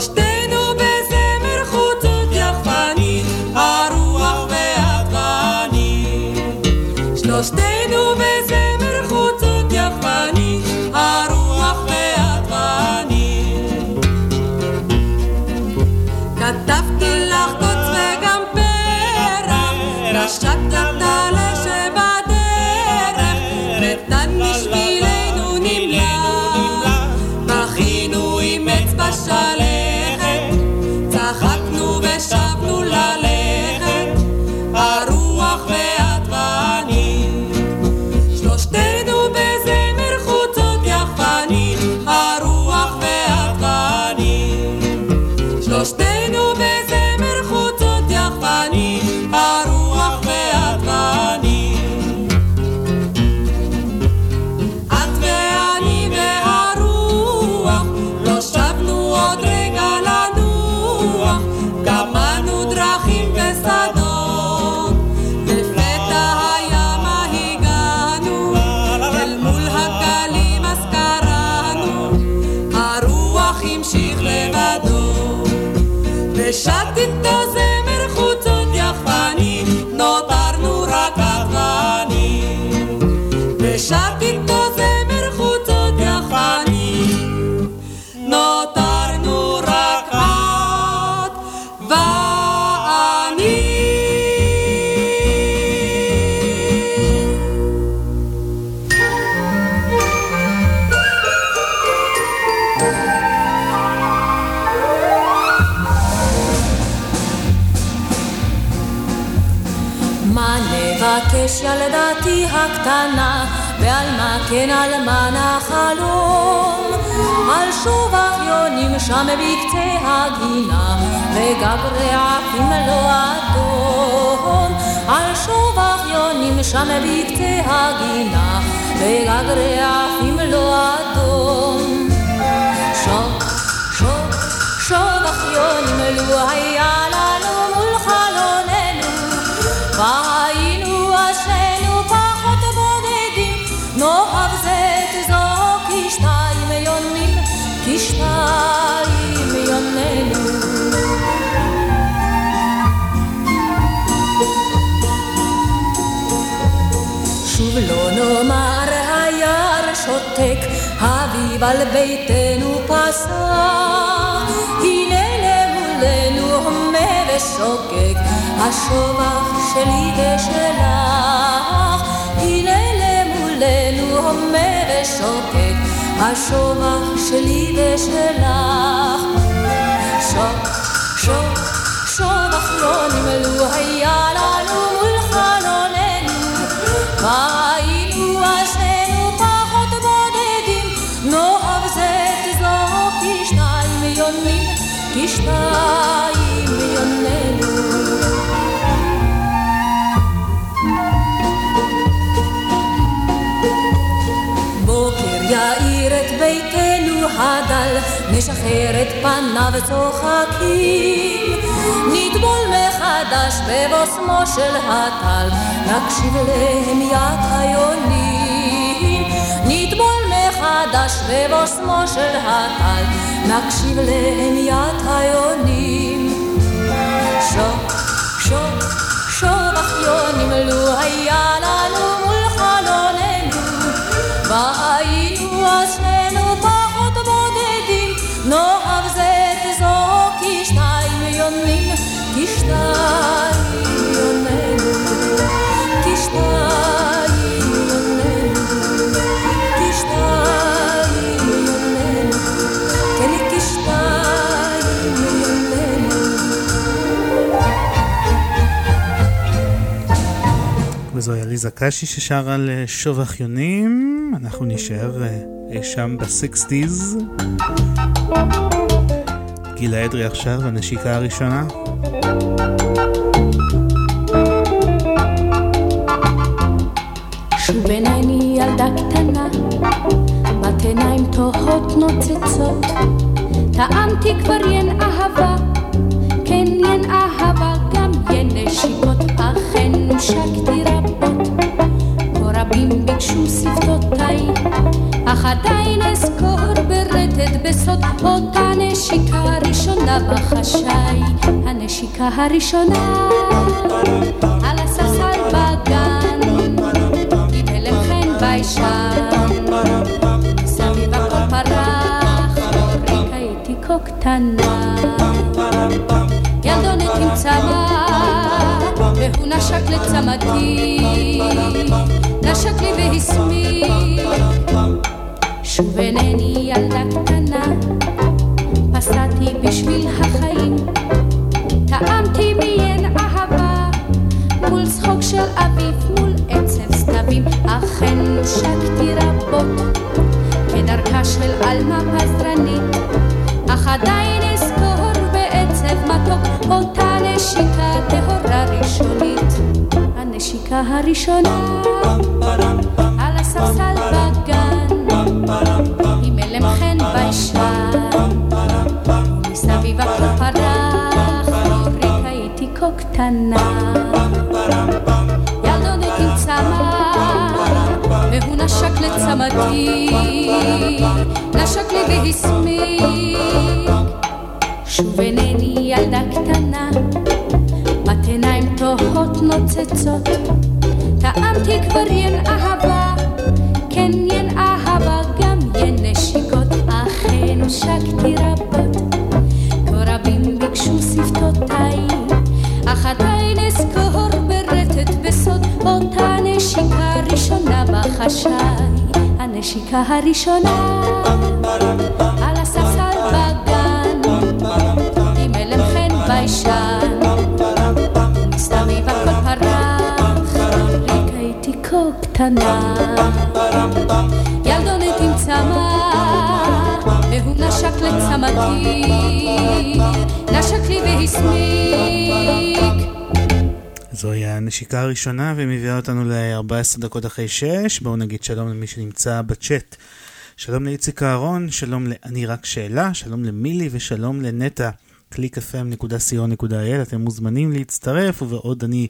שלושתנו בזמר נבקש ילדתי הקטנה, ועל מה כן על מה נחלום? על שוב אחיונים שם בקצה הגינה, וגג רעפים לא אדום. על שוב אחיונים שם בקצה הגינה, וגג רעפים לא אדום. שוב, שוב, שוב אחיונים לו היה האביב על ביתנו פסע. הנה למולנו הומה ושוקק, השובח שלי ושלך. הנה למולנו הומה ושוקק, השובח שלי ושלך. שוק, שוק, שובח לא נמלו היה הדל, נשחרר את פניו צוחקים. נטבול מחדש בבוסמו של הטל, נקשיב להמיית היונים. נטבול מחדש בבוסמו של הטל, נקשיב להמיית היונים. שוק, שוק, שוב אחיונים לו היה לנו מול חלוננו, והיינו אז no avzet zo kishtai yonim kishtai yonim kishtai yonim kishtai yonim ken kishtai yonim וזוהי עליזה קשי ששרה על שובח יונים, אנחנו נשאר אי שם בסיקסטיז. גילה אדרי עכשיו, הנשיקה הראשונה. שוב עיניי ילדה קטנה, בת עיניים תוהות נוצצות. טעמתי כבר ין אהבה, כן ין אהבה, גם ין נשיקות, אכן נושקתי רבות. כה רבים ביקשו שפתותיי, אך עדיין אזכור ברטט בסוד אותה נשיקה ראשונה בחשאי. הנשיקה הראשונה על הספסל בגן. הלם חן ביישן, כה קטנה. ילדונת עם צמא, והוא נשק לצמתי, נשק לי והסמיק. שוב אינני ילדה קטנה, פסעתי בשביל החיים, טעמתי מיין אהבה. מול צחוק של אביב, מול עצב סתבים, אכן נושקתי רבות, כדרכה של עלמה פזרנית, אך עדיין אזכור בעצב מתוק, אותה נשיקה טהורה ראשונית, הנשיקה הראשונה, חן ביישן, ומסביב הכל פרח, אורית הייתי כה קטנה. ילדונת עם צמא, והוא נשק לצמתי, נשק לי והסמיק. שוב אינני ילדה קטנה, בת עיניים תוהות נוצצות, טעמתי כבר ין אהבה, כן ין בחשאי, הנשיקה הראשונה על הספסל בגן, עם הלם חן ביישן, מסתביב הכל פרח, רק הייתי כה קטנה, ילדונת עם צמא, והוא נשק לצמתי, נשק לי והסמיק. זוהי הנשיקה הראשונה ומביאה אותנו ל-14 דקות אחרי 6. בואו נגיד שלום למי שנמצא בצ'אט. שלום לאיציק אהרון, שלום ל"אני רק שאלה", שלום למילי ושלום לנטע. www.clickfm.co.il אתם מוזמנים להצטרף ובעוד אני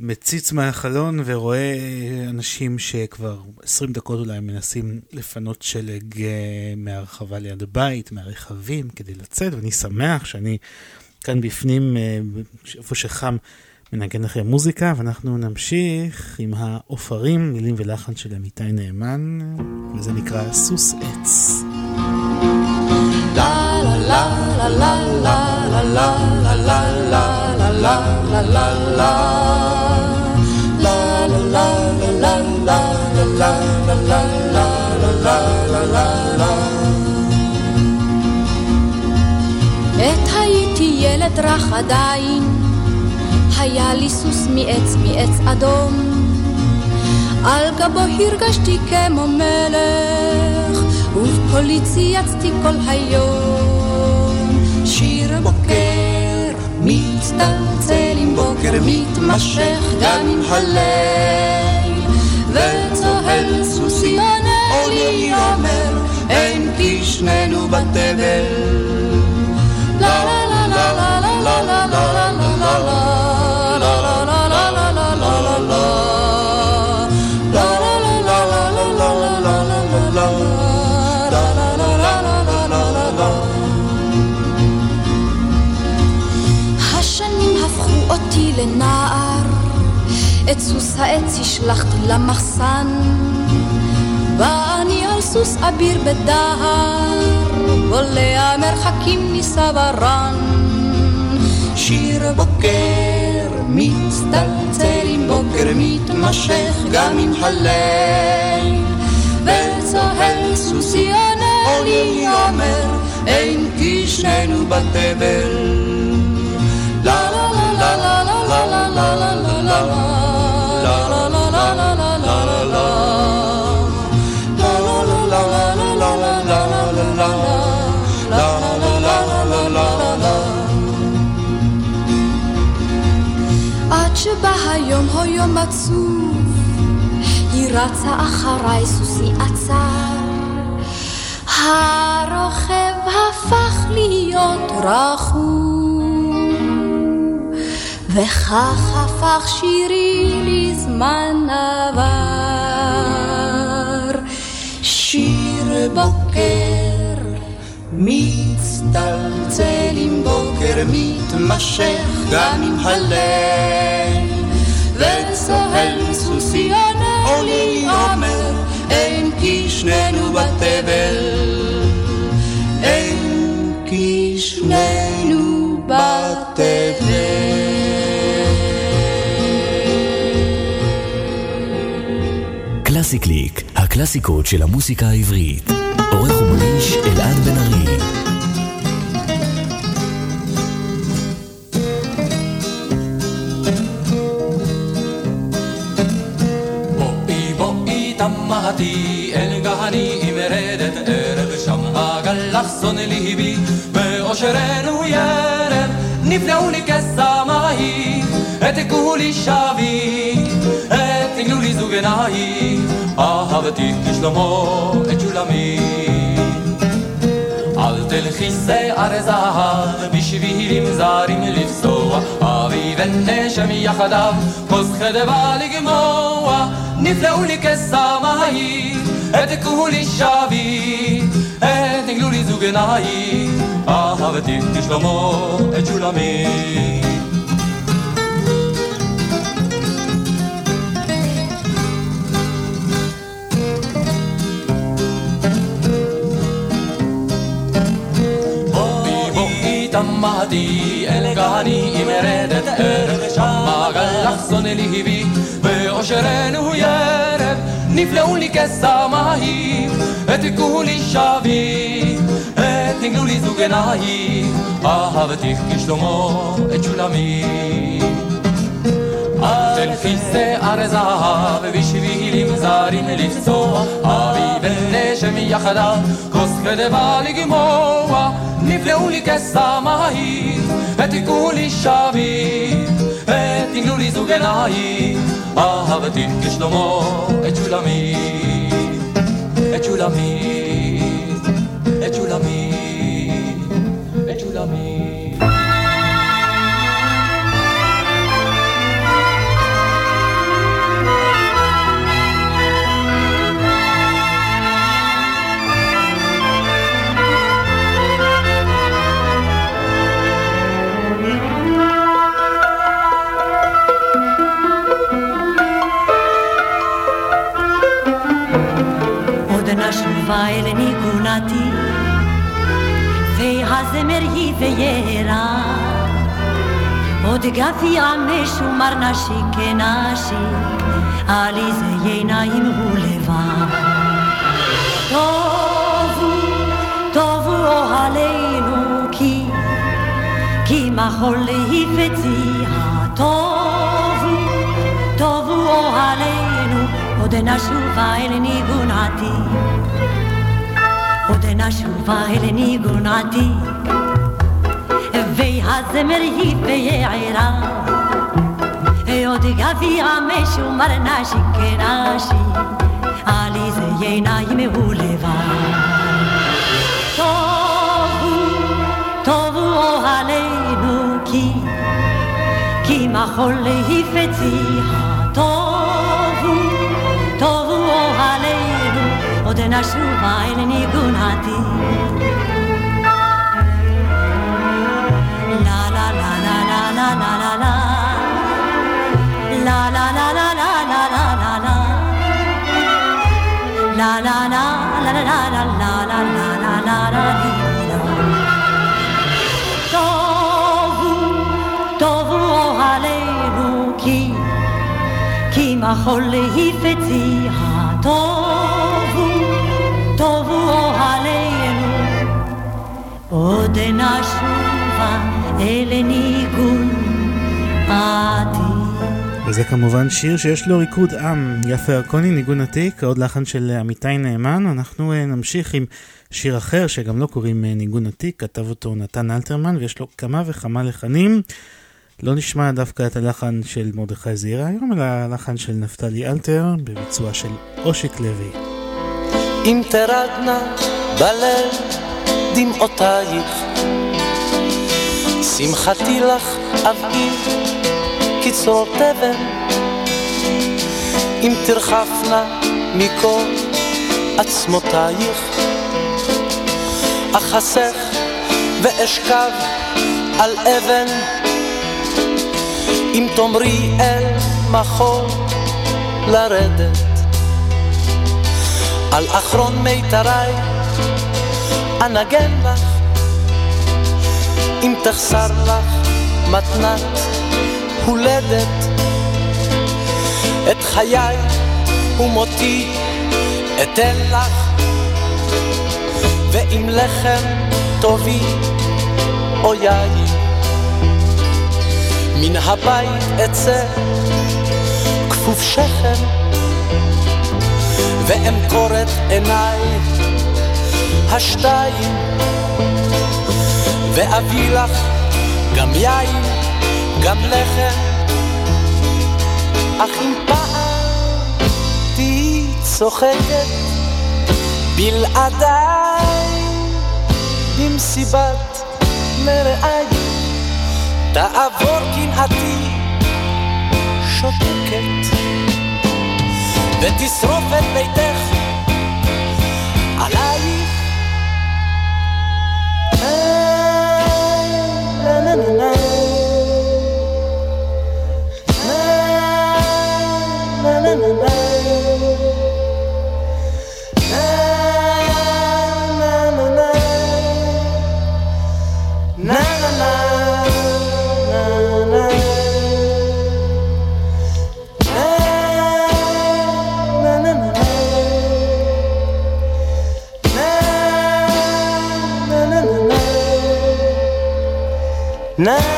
מציץ מהחלון ורואה אנשים שכבר 20 דקות אולי מנסים לפנות שלג אה, מהרחבה ליד הבית, מהרכבים כדי לצאת ואני שמח שאני כאן בפנים אה, איפה שחם מנגן לכם מוזיקה ואנחנו נמשיך עם העופרים, מילים ולחן של עמיתי נאמן וזה נקרא סוס עץ. עת הייתי ילד רך עדיין, היה לי סוס מעץ מעץ אדום. על גבו הרגשתי כמו מלך, ובקולי צייצתי כל היום. שיר בוקר מצטלצל עם בוקר מתמשך גם עם הליל, וצוהל סוסי עונה לי אומר, אין כי שנינו בתבל. לה לה לה לה לה לה לה לה לה לה את סוס העץ השלכתי למחסן. בא סוס אביר בדהר, בולע מרחקים מסברן. שיר בוקר מצטלצל עם בוקר מתמשך גם עם הליל, וצוהל סוסי עונה לי אומר, אין כי שנינו בתבל. לה לה לה לה לה לה לה לה לה לה היום עצוב, היא רצה אחריי סוסי עצר. הרוכב הפך להיות רחום, וכך הפך שירי לזמן עבר. שיר בוקר מצטלצל עם בוקר מתמשך גם עם הליל וצוהל סוסי עונה לי אומר אין כי שנינו בתבל אין כי שנינו בתבל קלאסי הקלאסיקות של המוסיקה העברית. עורך ומגיש אלעד בן ארי. طمعتي القاني مردت قرب شمها قال لحظن ليبي بأشرين ويارب نفلو لك السماعي اتقولي شعبي اتقولي زوجناي אהבתי כשלמה את שולמי Alt الخسة أرزاها بشبيه مزارم لفسوا أبي بنة شمي يخدا قص خد بالك موا نفلو لك السماي أتكه للشابي أتنقلو لزوجناي آه بتك تشلمو أجولامي שמעתי אל גני אם ארדת ערב שמע לחזון לי הביא ואושרנו ירב. נפלאו לי כסמיים העתיקו לי שבים עת נגלו לי זוג עיניים אהבתיך כשלמה את שולמי. ten fisse arzav Vishvilim zarim lifso Avi ben neshem yachadav Kos kedeva ligimoa נבלעו לי כסמיים, העתיקו לי שמים, העתיקנו לי זוג עיניים, אהבתי כשלמה את שולמית, את שולמית, את שולמית, את שולמית. אל ניגונתי, והזמר יביירה. עוד גביע משומר נשי כנשי, עליזה עיניים הוא לבד. טובו, טובו אוהלינו כי, כי מחול הפציע. טובו, טובו אוהלינו, עוד נשובה אל ניגונתי. נשובה אל ניגונתי. והזמר יביירה. עוד גביע משומר נשי כנשי, עליזה עיניים הוא לבד. טובו, טובו אוהלינו כי, כי מחול הפציע. טובו, טובו ונשובה אל ניגון העתיד. לה לה לה לה לה לה לה לה לה לה לה לה לה לה לה לה לה La la la la la la la la la la la la טובו אוהלינו כי, כי מחול להיפצי הטוב. עוד נשובה אל ניגון עתיד. וזה כמובן שיר שיש לו ריקוד עם, יפה ירקוני, ניגון עתיק, עוד לחן של עמיתי נאמן. אנחנו אה, נמשיך עם שיר אחר שגם לא קוראים אה, ניגון עתיק, כתב אותו נתן אלתרמן ויש לו כמה וכמה לחנים. לא נשמע דווקא את הלחן של מרדכי זעירה היום, אלא הלחן של נפתלי אלתר בביצוע של אושיק לוי. אם תרדנה בליל דמעותייך, שמחתי לך אביא קצרות תבן, אם תרחפנה מכל עצמותייך, אחסך ואשכב על אבן, אם תאמרי אל מחול לרדת, על אחרון מיתרי אנגן לך, אם תחסר לך מתנת הולדת, את חיי ומותי אתן לך, ואם לחם טובי או יין, מן הבית אצא כפוף שכם, ואמכור את עיניי השתיים, ואביא לך גם יין, גם לחם, אך אם פעם תהיי צוחקת בלעדיי במסיבת מרעי, תעבור קנאתי שותקת, ותשרוף את ביתך na na na na Now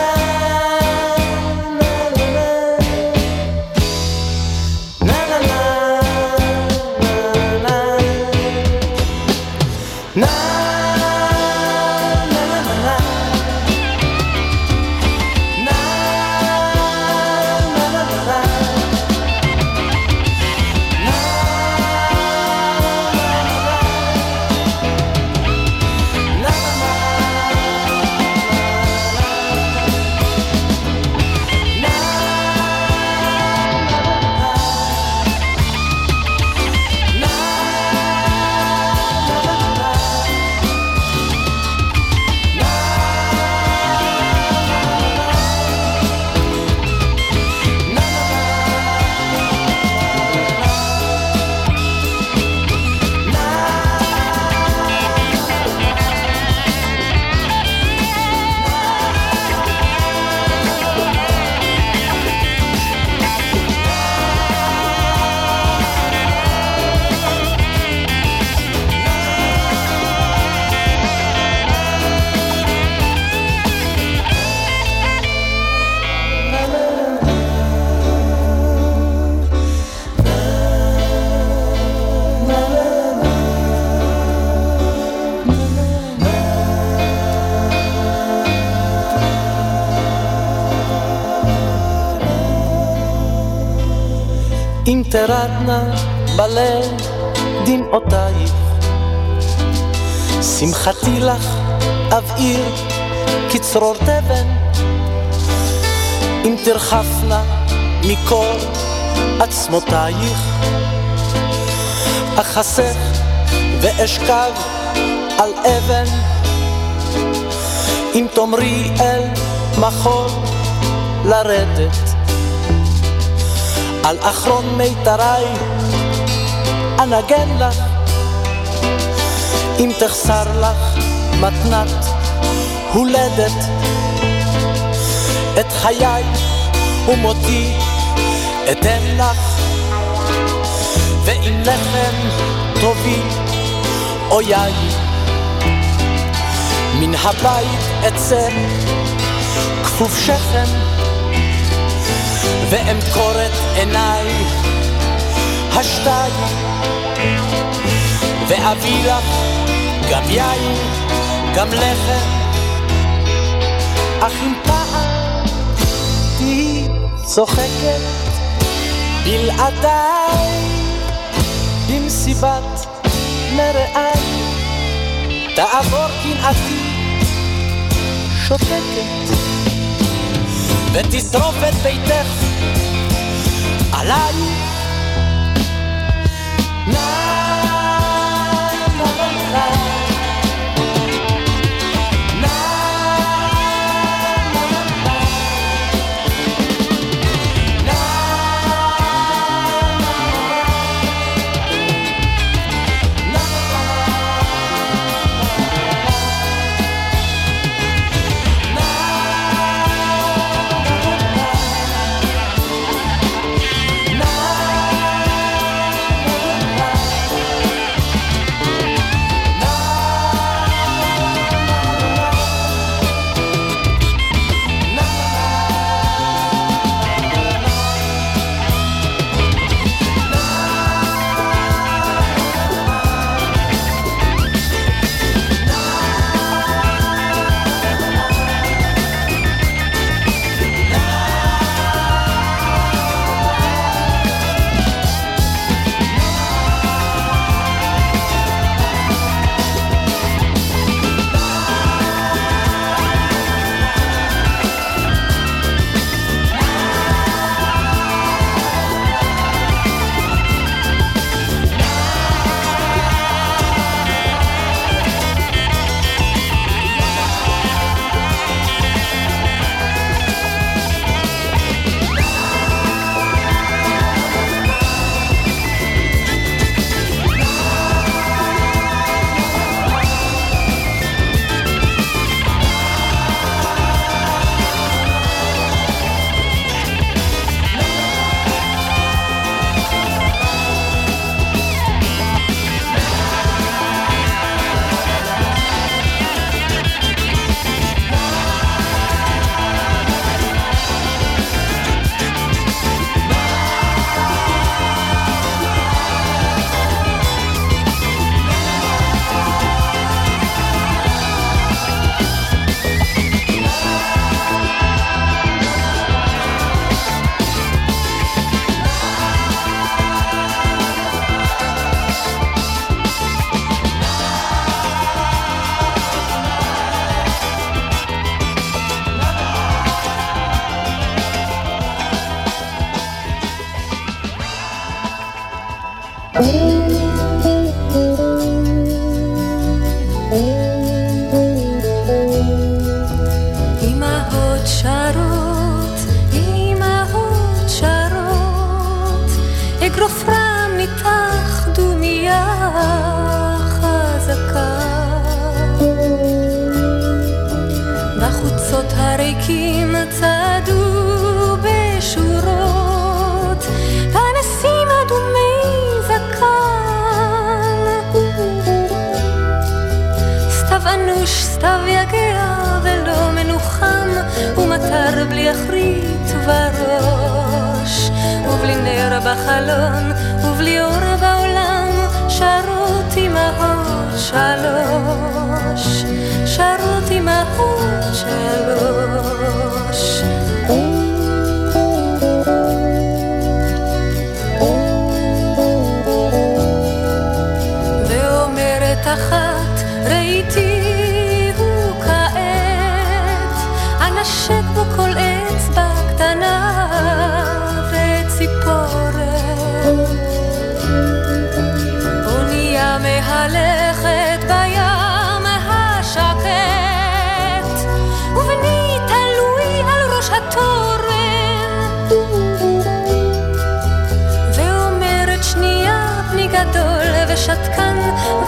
תרדנה בליל דמעותייך, שמחתי לך אבעיר כצרור תבן, אם תרחפנה מכל עצמותייך, אחסך ואשכב על אבן, אם תאמרי אל מחול לרדת. על אחרון מיתרי אנגן לך אם תחסר לך מתנת הולדת את חיי ומותי אתן לך ועם לחם טובי או יין. מן הבית אצא כפוף שכם ואמכור את עיניי השתיים ואביא לך גם יין, גם לחם. אך אם פעם תהי צוחקת בלעדיי במסיבת מרעי תעבור קנאתי שותקת ותשרוף את ביתך. עליי ושתקן,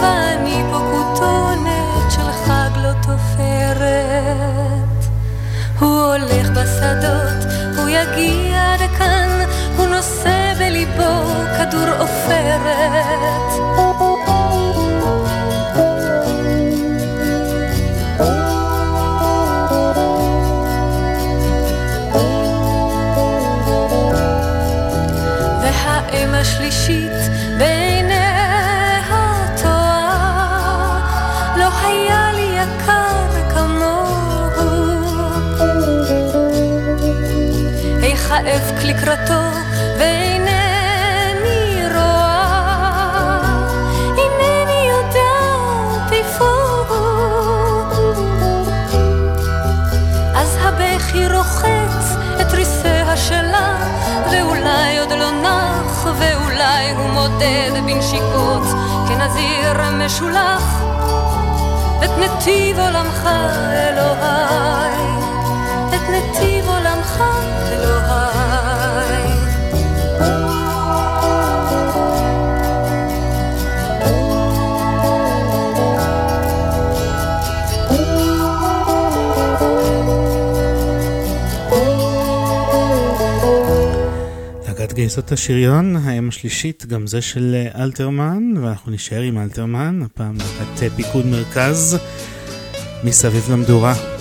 ואני פה כותונת של חג לא תופרת. הוא הולך בשדות, הוא יגיע לכאן, הוא נושא בליבו כדור לקראתו ואינני רואה, אינני יודעת איפה הוא. אז הבכי רוחץ את ריסיה שלה, ואולי עוד לא נח, ואולי הוא מודד בנשיקות כן, כנזיר משולח את נתיב עולמך אלוהי, את נתיב עולמך אלוהי. גייסות השריון, האם השלישית, גם זה של אה, אלתרמן, ואנחנו נישאר עם אלתרמן, הפעם תחת אה, פיקוד מרכז, מסביב למדורה.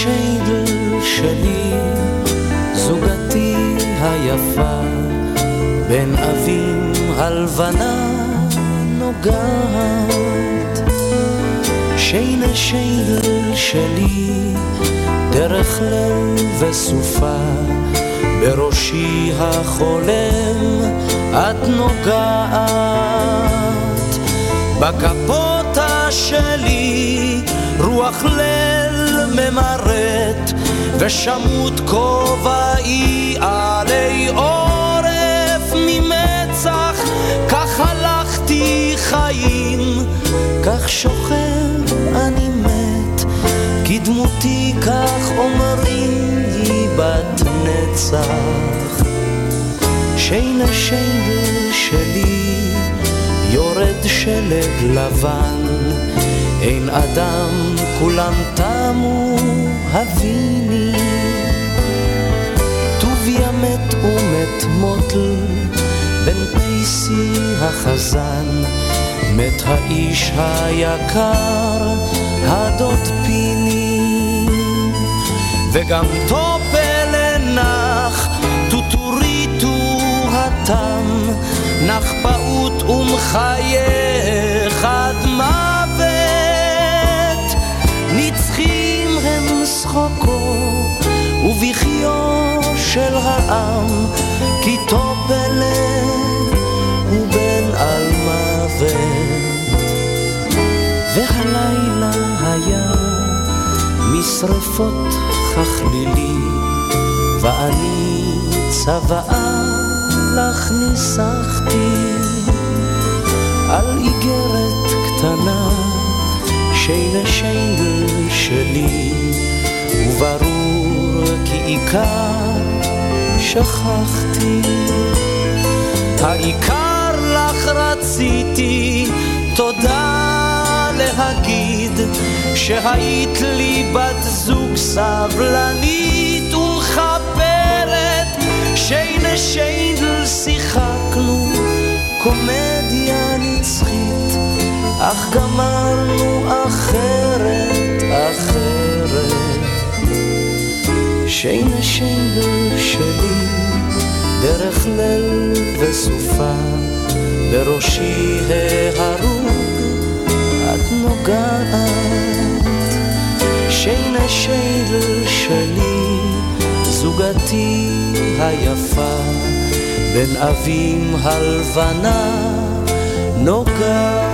שינה שיידל שלי, זוגתי היפה, בין אבים הלבנה נוגעת. שינה שיידל שלי, דרך ליל וסופה, בראשי החולם את נוגעת. בכפותה שלי רוח ליל ממרט ושמוט כובעי עלי עורף ממצח. כך הלכתי חיים כך שוכב אני מת. כי דמותי כך אומרים היא בת נצח. שינה שינה שלי יורד שלג לבן, אדם, כולם תמו, הביני. טוביה מת ומת מוטל, בן פייסי החזן, מת האיש היקר, הדוד פיני. וגם טופל נח, טוטוריטו התם, נח פעוט ומחייך מוות. הם שחוקו ובכיו של העם, כי טופלה הוא בן על מוות. והלילה היה משרפות ככלילי, ואני צוואה לך ניסחתי על איגרת קטנה שינה שיינדל שלי וברור כי עיקר שכחתי. העיקר לך רציתי תודה להגיד שהיית לי בת זוג סבלנית ומחברת שינה שיינדל שיחקנו קומדיה נצחית אך גמרנו אחרת, אחרת שינה שיינדל שלי דרך ליל וסופה בראשי ההרוג את נוגעת. שינה שיינדל שלי זוגתי היפה בין אבים הלבנה נוגעת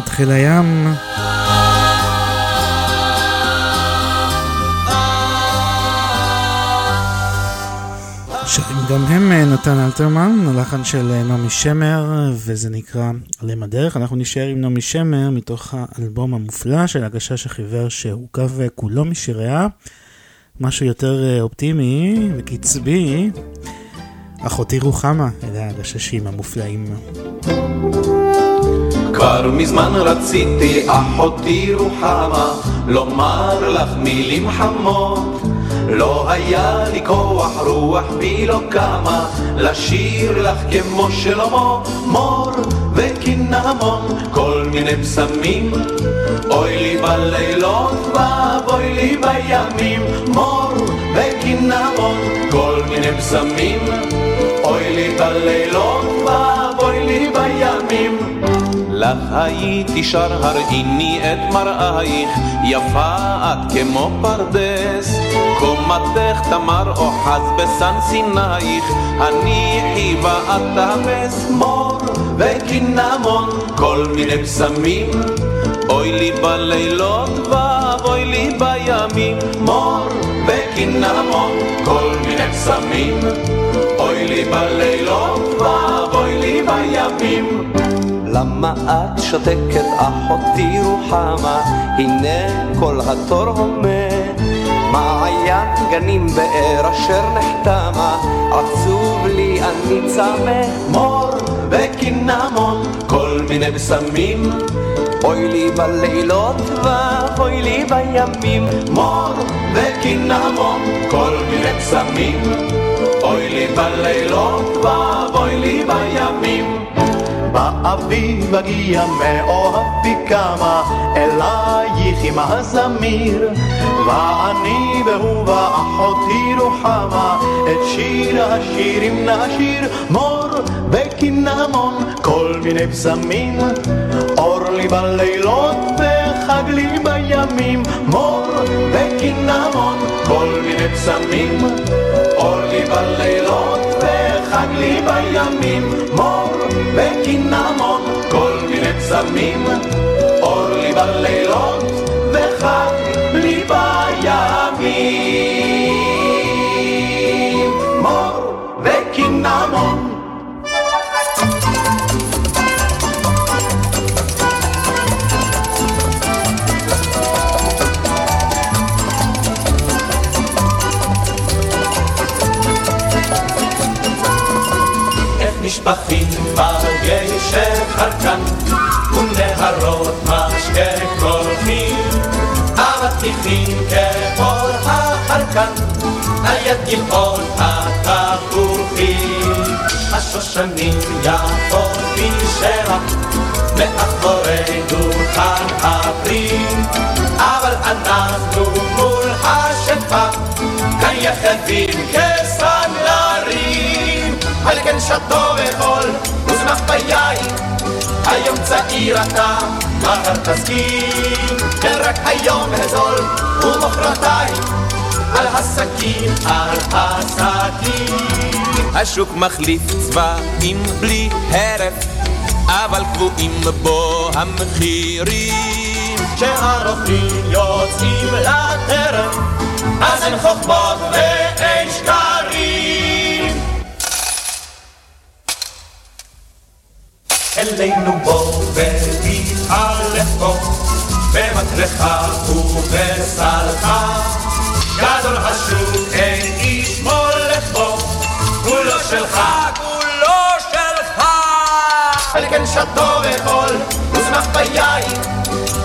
להקת חיל הים. שרים גם הם אה, נתן אלתרמן, הלחן של אה, נעמי שמר, וזה נקרא עליהם הדרך. אנחנו נשאר עם נעמי שמר מתוך האלבום המופלא של הגשש החיוור שהורכב אה, כולו משיריה. משהו יותר אופטימי וקצבי. אחותי רוחמה, אלה הגששים המופלאים. כבר מזמן רציתי, אחותי רוחמה, לומר לך מילים חמות. לא היה לי כוח רוח בי לא קמה, לשיר לך כמו שלמה, מור וקינמון, כל מיני פסמים. אוי לי בלילות ואבוי לי בימים, מור וקינמון, כל מיני פסמים. אוי לי בלילות ואבוי לי בימים. לך הייתי שר הראיני את מראייך, יפה את כמו פרדס. קומתך תמר אוחז בסן סינייך, הניחי ואת תאפס מור וקינמון, כל מיני פסמים. אוי לי בלילות ואבוי לי בימים, מור וקינמון, כל מיני פסמים. אוי לי בלילות ואבוי לי בימים. למה את שותקת אחותי רוחמה, הנה כל התור הומה. מעיין גנים באר אשר נחתמה, עצוב לי אני צמא. מור וקינמון, כל מיני בשמים. אוי לי בלילות ואבוי לי בימים. מור וקינמון, כל מיני בשמים. אוי לי בלילות ואבוי לי בימים. באביב אגיע מאוהבי כמה, אלייך עם הזמיר. ואני והוא ואחותי רוחמה, את שיר השירים נשיר, מור וקינמון, כל מיני בשמים. אור לי בלילות וחג לי בימים, מור וקינמון, כל מיני בשמים. אור לי בלילות לי בימים, מור וקינמון, כל מיני בשמים. אור לי בלילות נשפכים בגשר חרקן ונהרות משקה קולחים. אבטיחים כאור החרקן על יד גבעות התפוחים. השושנים יפות משרח מאחורי דוכן הפרי אבל אנחנו מול השפע כסנדלרים על כן שתו וחול וזמח ביין היום צעיר אתה, מחר תסכים כן רק היום הזול ומחרתיים על הסכין, על הסכין. השוק מחליף צבעים בלי הרף אבל קבועים בו המחירים. כשהרופאים יוצאים לטרף אז אין חוכמות ואין שקרים אלינו בוא ותתהלך בו במטרחה ובסלחה גדול השוק אין איש מולך בו כולו שלך כולו שלך. על כן שתו וחול וזנח ביין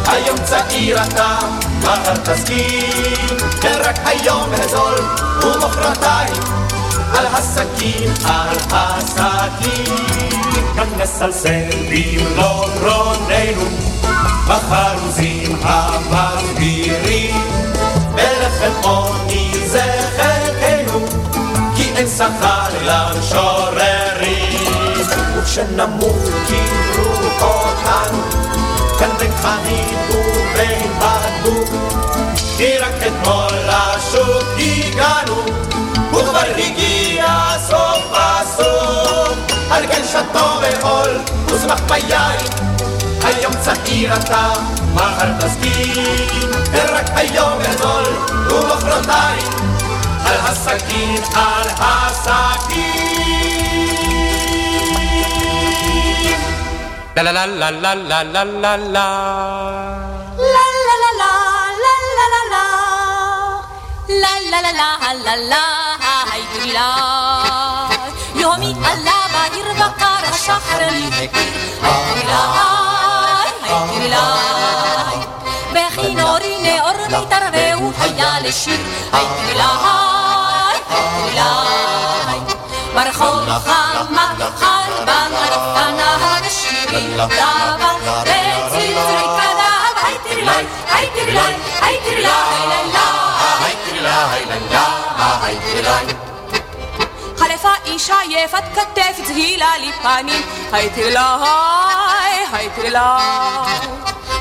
היום צעיר אתה, מחר תסכים. כן רק היום הזול ומחרתיים על הסכין, על הסכין כאן נסלסל במלוא גרוננו בחרוזים המגבירים בלחם עוני זה חלקנו כי אין שכר למשוררים וכשנמות קברו אותנו כאן בין חנית ובין בקבוק כי רק אתמול לשוק הגענו וכבר הגיע סוף הסוף על כן שתו וחול ושמח ביין היום צעיר אתה, מחר תסכים רק היום גדול ומחרתיים על הסכין, על הסכין לה לה לה לה לה לה לה לה לה La la la la la la la שחררי וכי וכי נורי נאור מתערבה הוא היה לשיר, היי כבילי, כבילי. ברחוב חמה חלבן על אופניו ושירים דבר וצלצלי פניו, היי כבילי, היי כבילי, היי כבילי, היי כבילי, היי כבילי, היי כבילי. ישייף עד כתף צהילה לי פנים, הייתי אליי, הייתי אליי.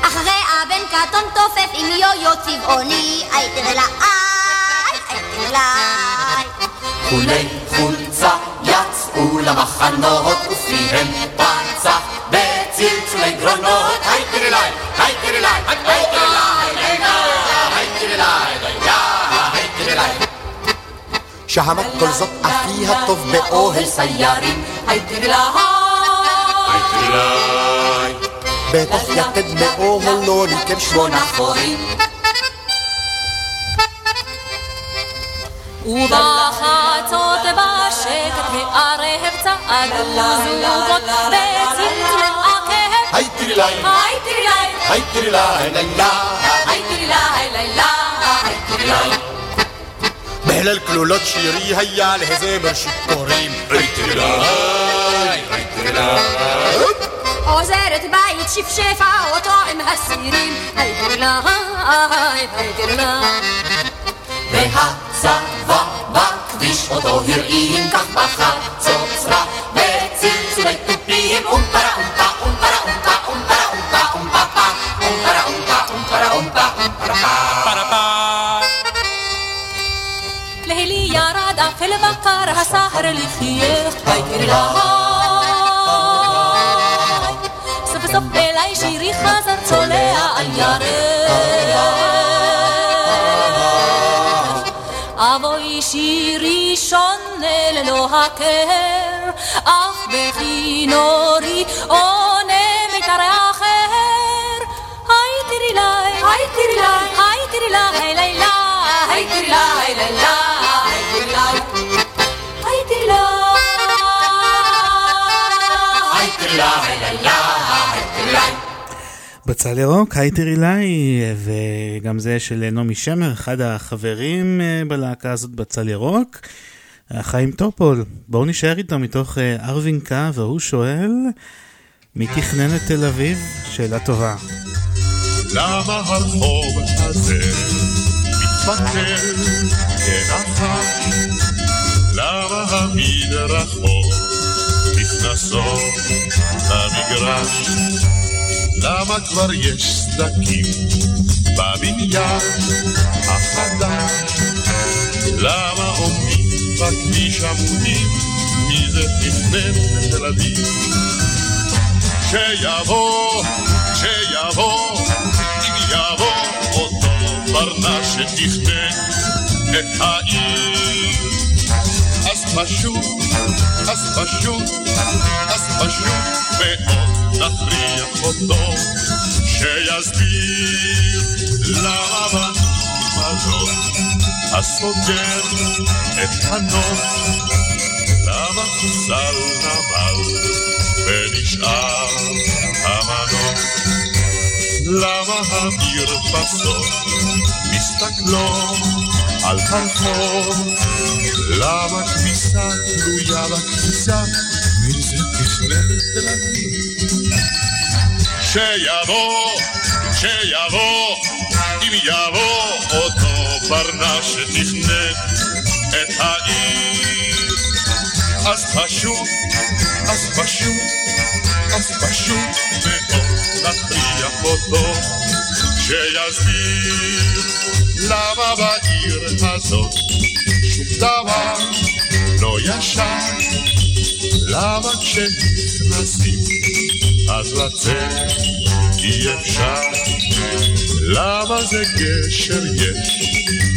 אחרי אבן קטון תופף עם יויו צבעוני, הייתי אליי, הייתי אליי. כולי חולצה יצאו למחנות ופיהם פצח בצלצולי גרונות, הייתי אליי, הייתי אליי, הייתי אליי, הייתי היי הייתי אליי, הייתי אליי. شهمت كل زطقة فيها طف بأوهل سيارين هيطير لهاي هيطير لهاي بتف يتد بأوهل لوني كبشون أخورين ובחצות בשקט הערב צעדו זוגות בצמצום הכאב. היי תראי לי, היי תראי לי, היי תראי לי, לילה, היי תראי לי, לילה, היי תראי לי. احلى الكلولات شيري هيا على الهزام رشيد كريم ايت بلاي ايت بلاي وزارة بايت شيف شيفة وطاعمها السيرين ايت بلاي ايت بلاي بها سافا بقديش وطاهر ايهم كخبخة صوصرة بيتسي سبيت تبيهم امبرا امبا امبرا امبا امبرا امبا امبا امبا امبرا امبا امبرا امبا امبرا يرى دع في المقر سهر الخيوط بيكر لهاي صف صف إلي شيري خزر طلع الياري أبوي شيري شن للو هكر أخ بخي نوري أوني متر آخر هاي تري لاي هاي تري لاي هاي تري لاي لاي لاي هاي تري لاي لاي لاي בצל ירוק, היי תראי וגם זה של נעמי שמר, אחד החברים אה, בלהקה הזאת בצל ירוק. חיים טופול, בואו נשאר איתו מתוך אה, ארווינקה, והוא שואל, מי תכנן את תל אביב? שאלה טובה. למה הרחוב הזה מתפתל כנחש? למה המדרכות נכנסות למגרש? למה כבר יש סדקים בבניין החדש? למה עומדים בכביש עמודים? מי זה תכנן בתל אביב? שיבוא, שיבוא, אם יבוא אותו ברנש שתכנן את העיר. אז פשוט, אז פשוט, אז פשוט מאוד נכריח אותו שיסביר למה הזאת הסוגר את הנוף למה חוסל נמל ונשאר המנוף למה המרפסות מסתכלות על הרחוב למה כביסה תלויה בכביסה מי זה תכנן את תל אביב שיבוא, שיבוא, אם יבוא אותו ברנש שתכנן את העיר אז פשוט, אז פשוט, אז פשוט מאוד נכריח אותו שיסביר למה בעיר הזאת. שום דבר לא ישר למה כשנכנסים אז לצאת אי אפשר? למה זה גשר יש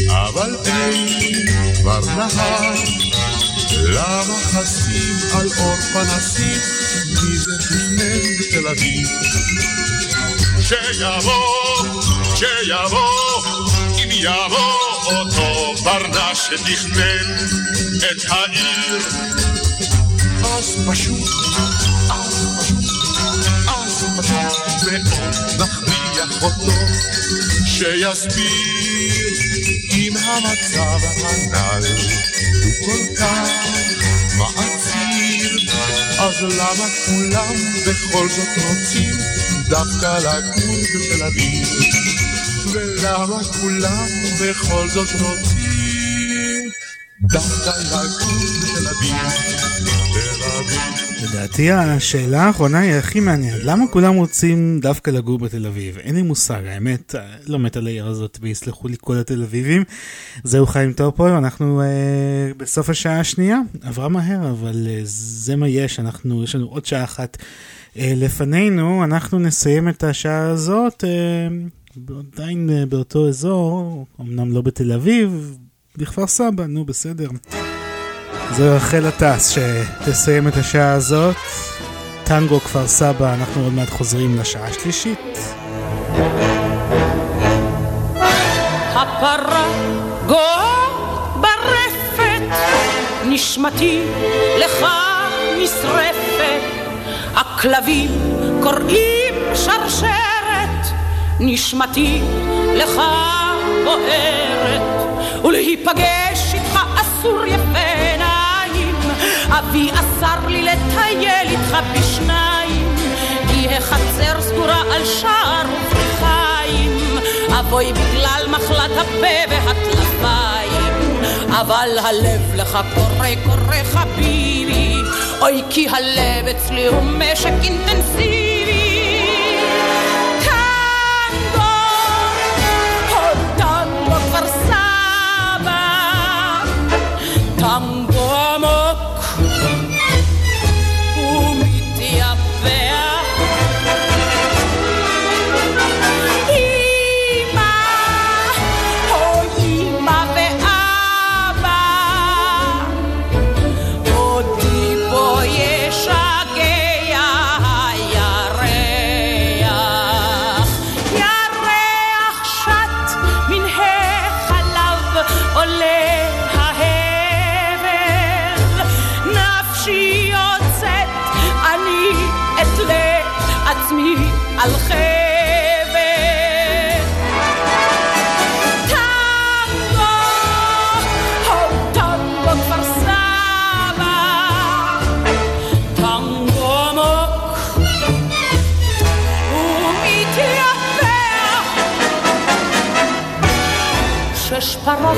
אבל אין כבר נהר? למה חסים על אור פנסים? מי זה תכנן בתל אביב? שיבוא, שיבוא, יבוא אותו ברנש שתכנן את העיר. אז פשוט, אז פשוט, אז פשוט מאוד נכריח אותו שיסביר אם המצב הנ"ל הוא כל כך מעציר. אז למה כולם בכל זאת רוצים דווקא לגור בתל אביב ולמה כולם בכל זאת רוצים דווקא לגור בתל אביב לדעתי השאלה האחרונה היא הכי מעניינת. למה כולם רוצים דווקא לגור בתל אביב? אין לי מושג, האמת, לא מת על העיר הזאת, ויסלחו לי כל התל אביבים. זהו חיים טופול, אנחנו אה, בסוף השעה השנייה. עברה מהר, אבל אה, זה מה יש, אנחנו, יש לנו עוד שעה אחת אה, לפנינו. אנחנו נסיים את השעה הזאת, אה, עדיין אה, באותו אזור, אמנם לא בתל אביב, בכפר סבא, נו בסדר. זו רחל עטס שתסיים את השעה הזאת. טנגו כפר סבא, אנחנו עוד מעט חוזרים לשעה השלישית. הפרה ברפת, נשמתי לך נשרפת, הכלבים קוראים שרשרת, נשמתי לך בוערת, ולהיפגש איתך אסור יפה עיניים, אבי אסר לי לטייל איתך בשניים, כי החצר סגורה על שער ופריחיים, אבוי בגלל מחלת הפה והטלפיים, אבל הלב לך קורא קורא חביבי, אוי כי הלב אצלי הוא משק אינטנסיבי. טנגו פרות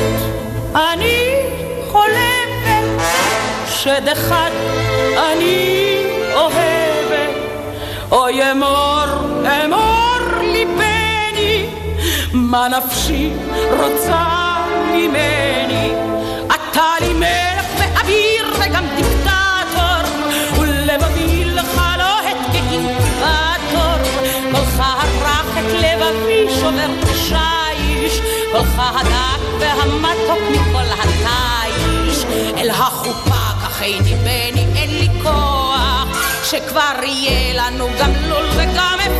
אני חולבת, שד אחד. אני אוהבת, אוי אמור, אמור ליבני, מה נפשי רוצה ממני. אתה לי מלך ואביר וגם דיקטטור, ולבבי לך לוהט כאינקווטור, קולך הרך את לבבי שובר שיש, קולך הדק והמתוק מכל התיש, אל החופה קחני בני אין לי כוח, שכבר יהיה לנו גם לול וגם אפרוח.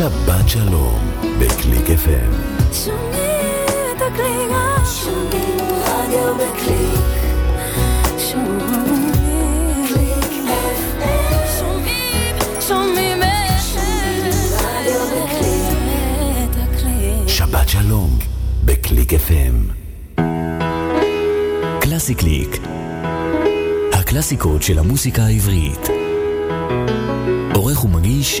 שבת שלום בקליק FM. שומעים את הקליק. שומעים רדיו בקליק. שומעים קליק FM. שומעים, שומעים רדיו בקליק. שבת שלום בקליק FM. קלאסי קליק. הקלאסיקות של המוסיקה העברית. עורך ומגיש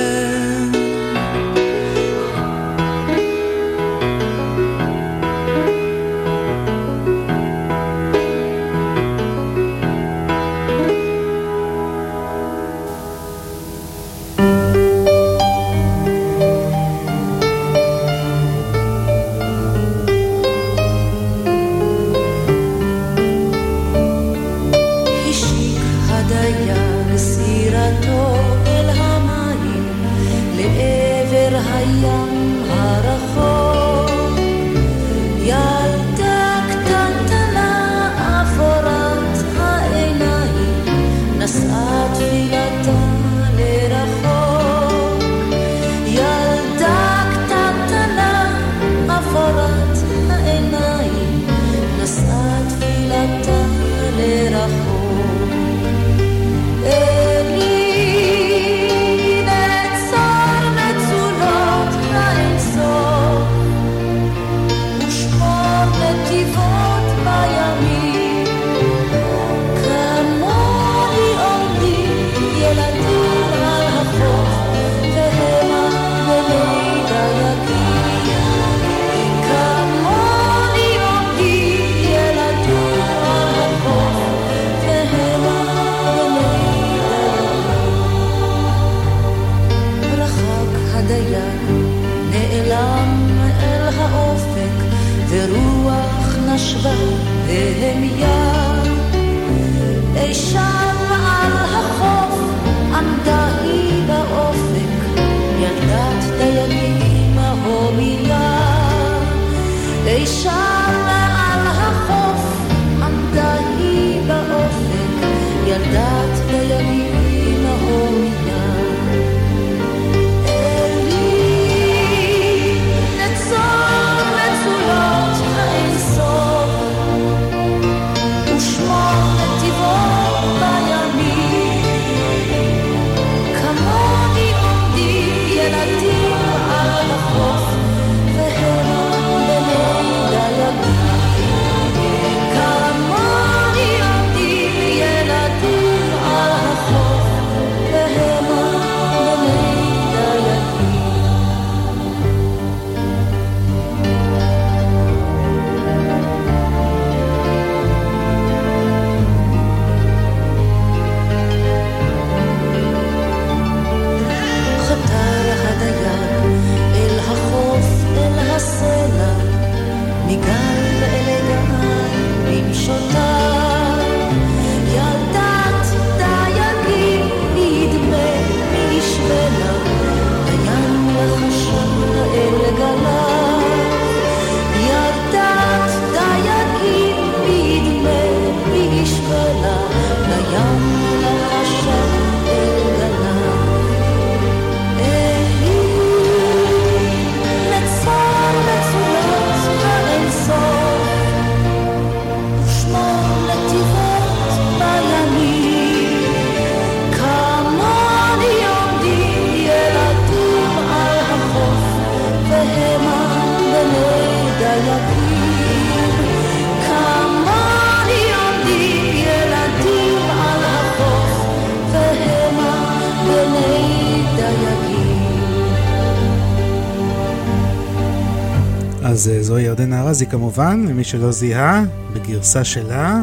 ארזי כמובן, למי שלא זיהה, בגרסה שלה,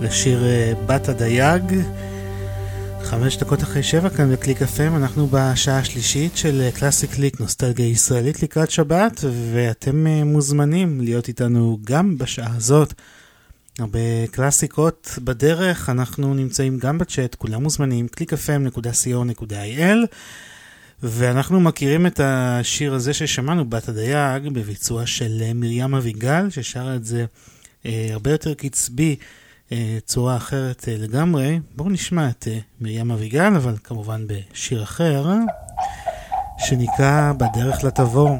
לשיר אה, בת הדייג. חמש דקות אחרי שבע כאן בקליק FM, אנחנו בשעה השלישית של קלאסי קליק, נוסטלגיה ישראלית לקראת שבת, ואתם אה, מוזמנים להיות איתנו גם בשעה הזאת. הרבה קלאסיקות בדרך, אנחנו נמצאים גם בצ'אט, כולם מוזמנים, www.clickfm.co.il ואנחנו מכירים את השיר הזה ששמענו, בת הדייג, בביצוע של אה, מרים אביגל, ששרה את זה אה, הרבה יותר קצבי, אה, צורה אחרת אה, לגמרי. בואו נשמע את אה, מרים אביגל, אבל כמובן בשיר אחר, שנקרא בדרך לתבור.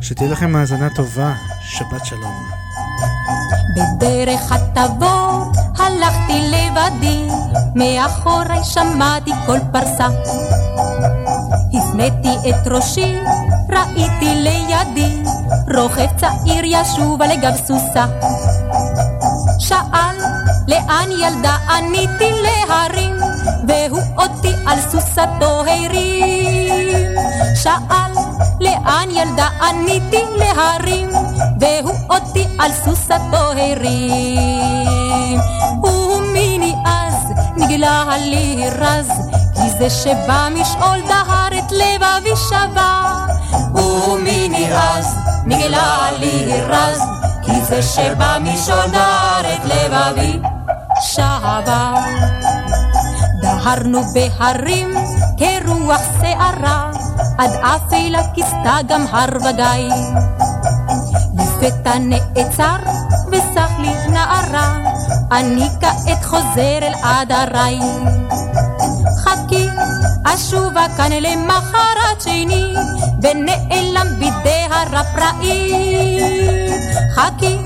שתהיה לכם האזנה טובה, שבת שלום. בדרך התבור הלכתי לבדי, מאחורי שמעתי כל פרסה. הפניתי את ראשי, ראיתי לידי, רוכב צעיר ישוב על גב סוסה. שאל, לאן ילדה עניתי להרים, והוא אותי על סוסתו הרים. שאל, לאן ילדה עניתי להרים, והוא אותי על סוסתו הרים. ומיני אז נגלה לי רז, כי זה שבא משאול דהר לבבי שבה. ומיני אז נגלה לי רז, כי זה דהר את לבבי שבה. דהרנו בהרים כרוח שערה, עד אפלה כיסתה גם הר וגיא. לפתע נעצר וסח לי נערה, אני כעת חוזר אל עדריי. חכי, אשובה כאן למחרת שני, ונעלם בידי הרפראי. חכי,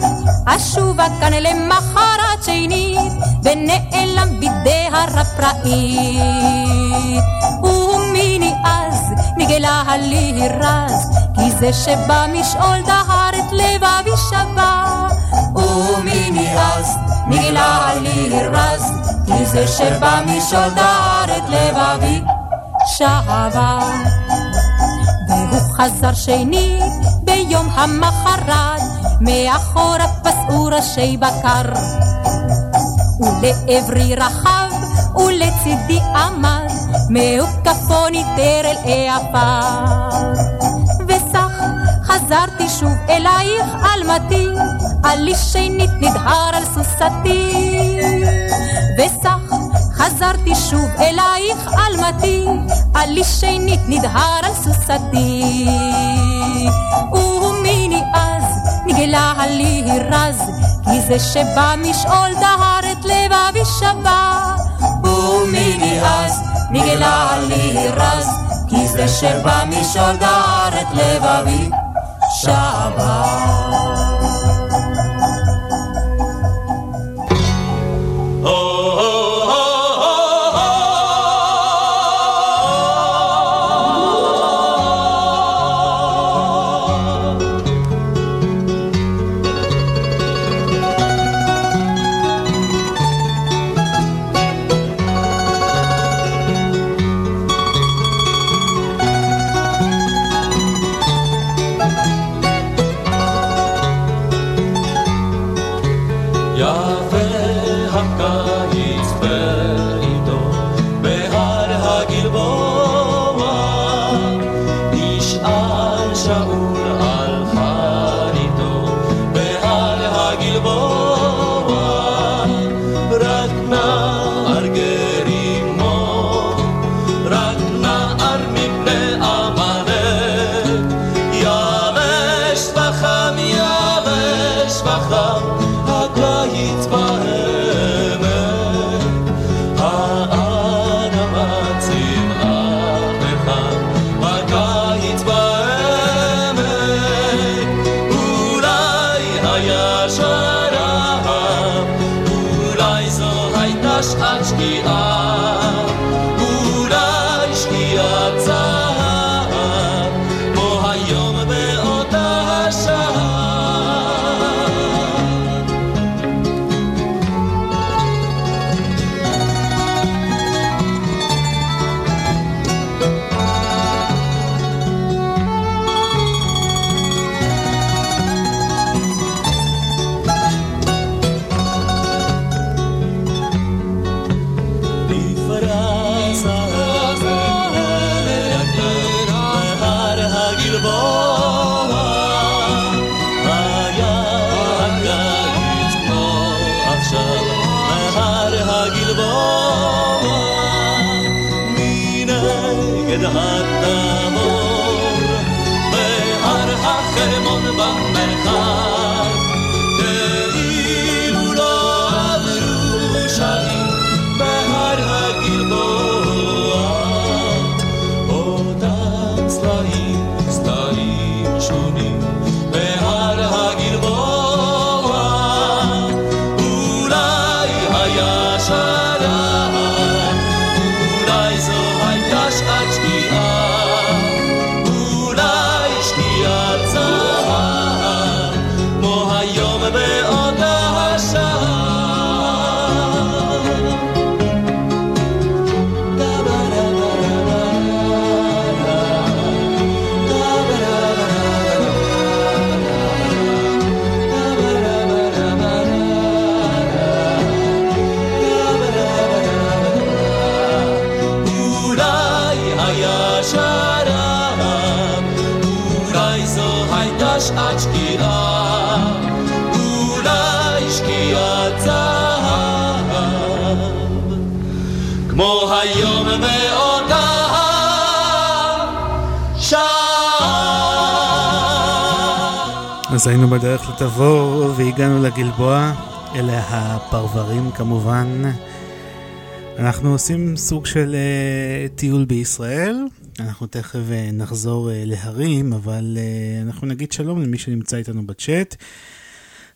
אשובה כאן למחרת שני, ונעלם בידי הרפראי. ומיני אז נגלה לי רז, כי זה שבא משאול דהר את לבבי שבה. ומיני אז נגלה לי רז, כי זה שבא משאול דהר את לבבי שבה. והוא חזר שני ביום המחרת, מאחורה פסעו ראשי בקר. ולעברי רחב ולצידי עמד, מהוקפו ניטר אל העפר. וסח חזרתי שוב אלייך אלמתי, עלי שנית נדהר על סוסתי. וסך חזרתי שוב אלייך אלמתי, עלי שנית נדהר על סוסתי. ומיני אז נגלה לי רז, כי זה שבא משאול דהר את לבבי שבה. ומיני אז נגלה לי רז, כי זה שבא משאול דהר את לבבי שבה. לתבור והגענו לגלבוע, אלה הפרברים כמובן. אנחנו עושים סוג של uh, טיול בישראל, אנחנו תכף uh, נחזור uh, להרים, אבל uh, אנחנו נגיד שלום למי שנמצא איתנו בצ'אט.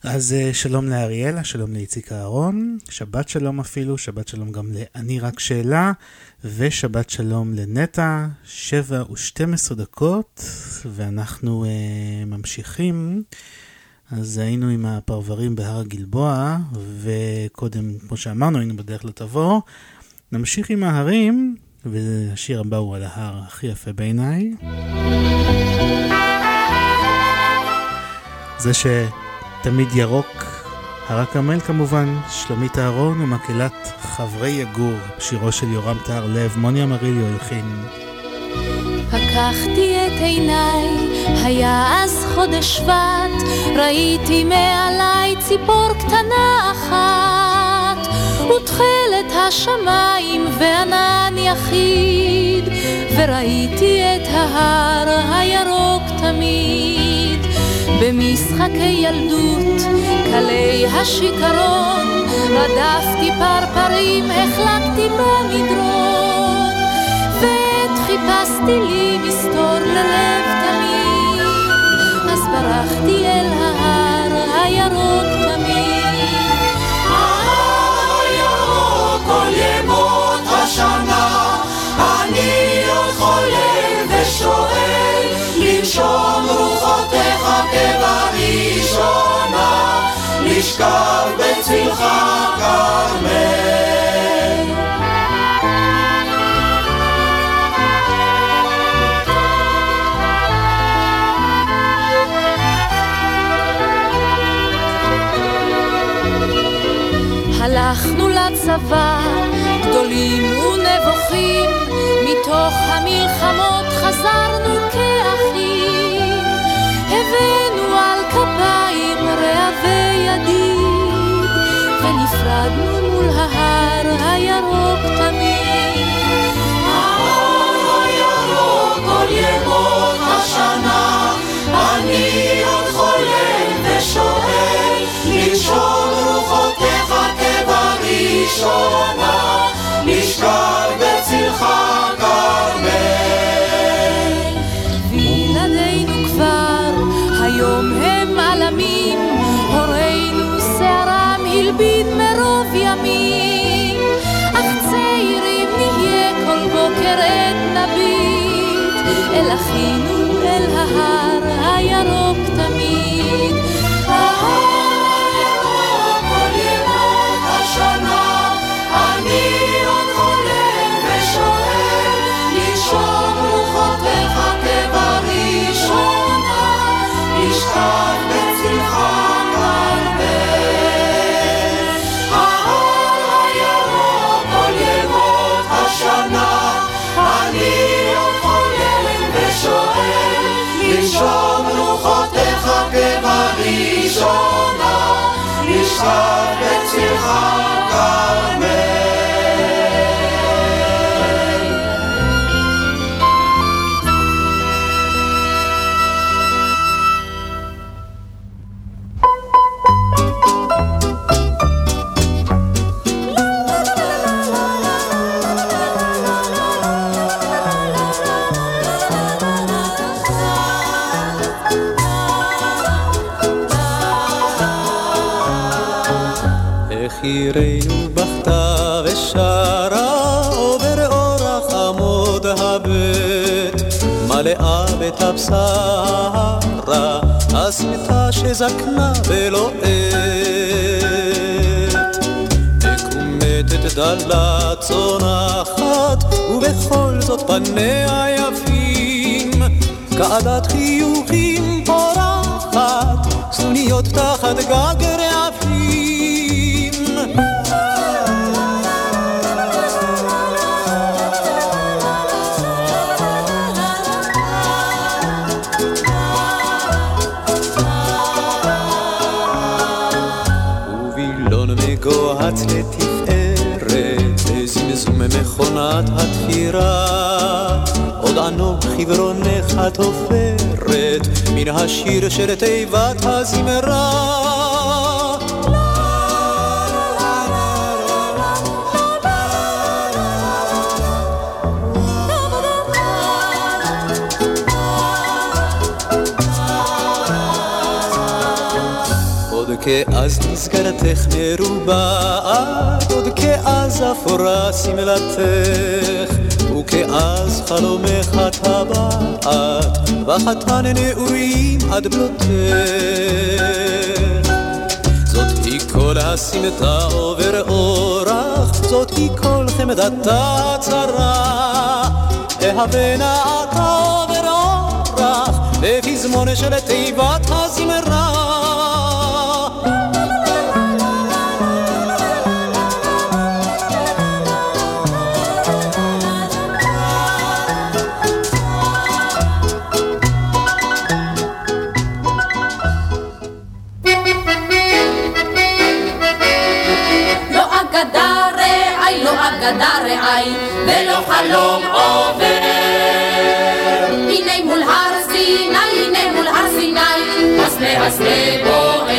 אז uh, שלום לאריאלה, שלום לאיציק אהרון, שבת שלום אפילו, שבת שלום גם ל"אני רק שאלה", ושבת שלום לנטע, שבע ושתים עשרה דקות, ואנחנו uh, ממשיכים. אז היינו עם הפרברים בהר הגלבוע, וקודם, כמו שאמרנו, היינו בדרך לתבור. נמשיך עם ההרים, והשיר הבא הוא על ההר הכי יפה בעיניי. זה שתמיד ירוק, הר הכרמל כמובן, שלומית אהרון ומקהלת חברי יגור, שירו של יורם טהר לב, מוניה מריליו הלחין. פקחתי את עיניי, היה אז חודש שבט, ראיתי מעליי ציפור קטנה אחת, ותכלת השמיים וענן יחיד, וראיתי את ההר הירוק תמיד. במשחקי ילדות, קלי השיכרון, רדפתי פרפרים, החלקתי במדרון, חיפשתי לי מסתור ללב תמיד, אז ברחתי אל ההר הירוק תמיד. ההר הירוק כל ימות השנה, אני עוד חולם ושואל, לנשום רוחותיך כבראשונה, לשכב בצלך כרמל. לצבא, גדולים ונבוכים, מתוך המלחמות חזרנו כאחים. הבאנו על כפיים רעבי ידיד, ונפרדנו מול ההר הירוק תמיד. ההר הירוק כל ימות השנה, אני עוד חולם ושואל, לנשום רוחותיך כבראשונה, לשכב בצלך כרמל. וילדינו כבר היום הם עלמים, הורינו שערם הלבין מרוב ימים, אך צעירים נהיה כל בוקר עת נביט, אל אחינו כבראשונה, לשכב בצלך שזקנה ולא עת מקומטת דלה צונחת ובכל זאת פניה יפים. כעדת חיוכים פורחת סנוניות תחת גג מכונת התפירה עוד ענוג חברונך התופרת מן השיר של תיבת הזמרה כאז מסגרתך מרובעת, עוד כאז אפורה שמלתך, וכאז חלומך טבעת, וחתן נעורים עד בלותך. זאת היא כל הסמטה עובר אורח, זאת היא כל חמדתה צרה. אהבנה אתה עובר אורח, בפזמון של תיבת הזמרה. חלום עובר. הנה מול הר סיני, הנה מול הר סיני, הסנה הסנה בוער.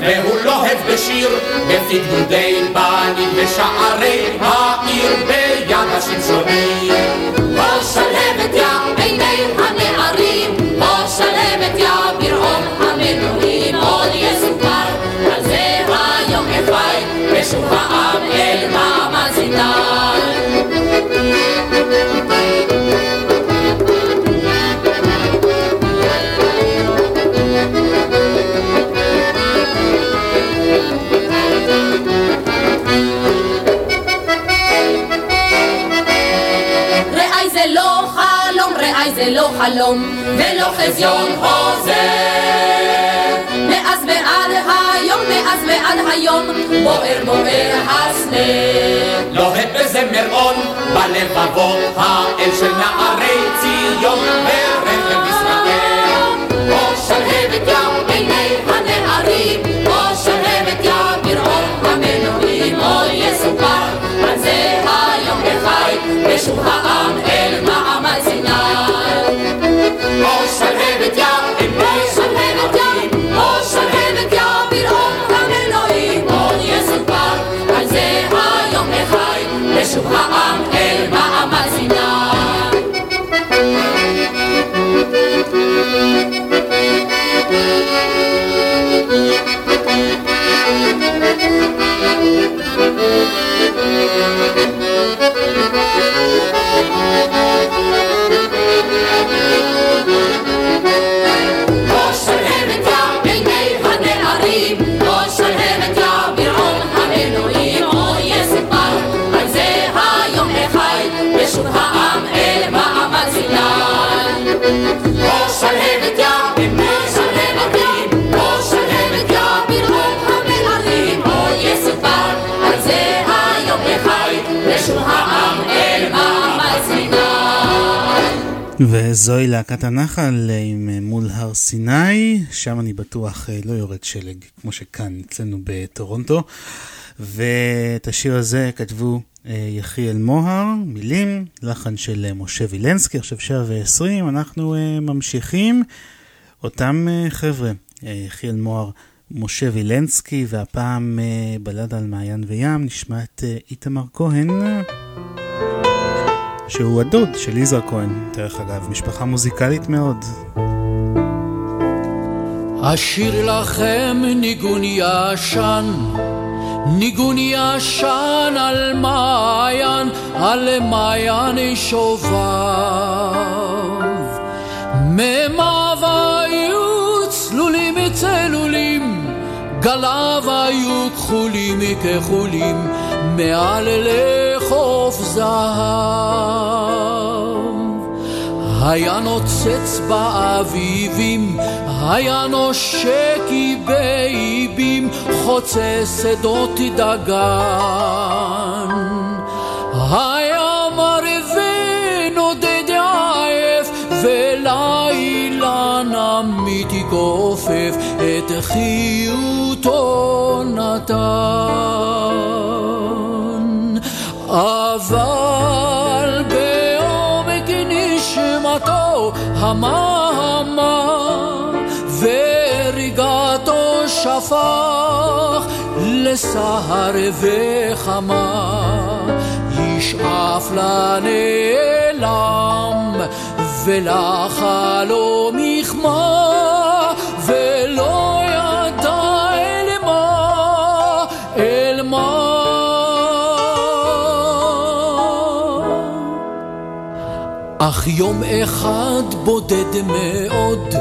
והוא לוהב בשיר, בפי גדודי בנים בשערי העיר ביד השמשונים. בוא שלהבת יא עיני הנערים, בוא שלהבת יא ברעום המנועים, עוד יסופר על זה היום אפי, ושוב העם אל מעמד סיני. רעי זה לא חלום, ולא חזיון חוזר. מאז ועד היום, מאז ועד היום, בוער בוער הסנה. לוהט בזמרון, בלבבות האל של נערי ציון, ברכב ישראל. בוא שלהבת יא עיני הנערים, ושוב העם אל סיני. בוא וזוהי להקת הנחל אה, עם אה, מול הר סיני, שם אני בטוח אה, לא יורד שלג, כמו שכאן אצלנו בטורונטו. ואת השיר הזה כתבו יחיאל מוהר, מילים, לחן של משה וילנסקי, עכשיו שעה ועשרים, אנחנו ממשיכים. אותם חבר'ה, יחיאל מוהר, משה וילנסקי, והפעם בלד על מעיין וים, נשמע את איתמר כהן. שהוא הדוד של יזרע כהן, דרך אגב, משפחה מוזיקלית מאוד. אשיר לכם ניגון ישן, ניגון ישן על מעיין, על מעיין שובב. מימיו היו צלולים צלולים, גליו היו כחולים כחולים, מעל לחוף זהב. היה נוצץ באביבים, היה נושק באיבים, חוצה שדות דגן. היה מר ונודד עייף, ולילה נמיתי כופף, את חיותו נתן. אבל בעומק נשמתו המהמה, וריגתו שפך לסהר וחמה. ישאף לנעלם ולחלום יכמה אך יום אחד בודד מאוד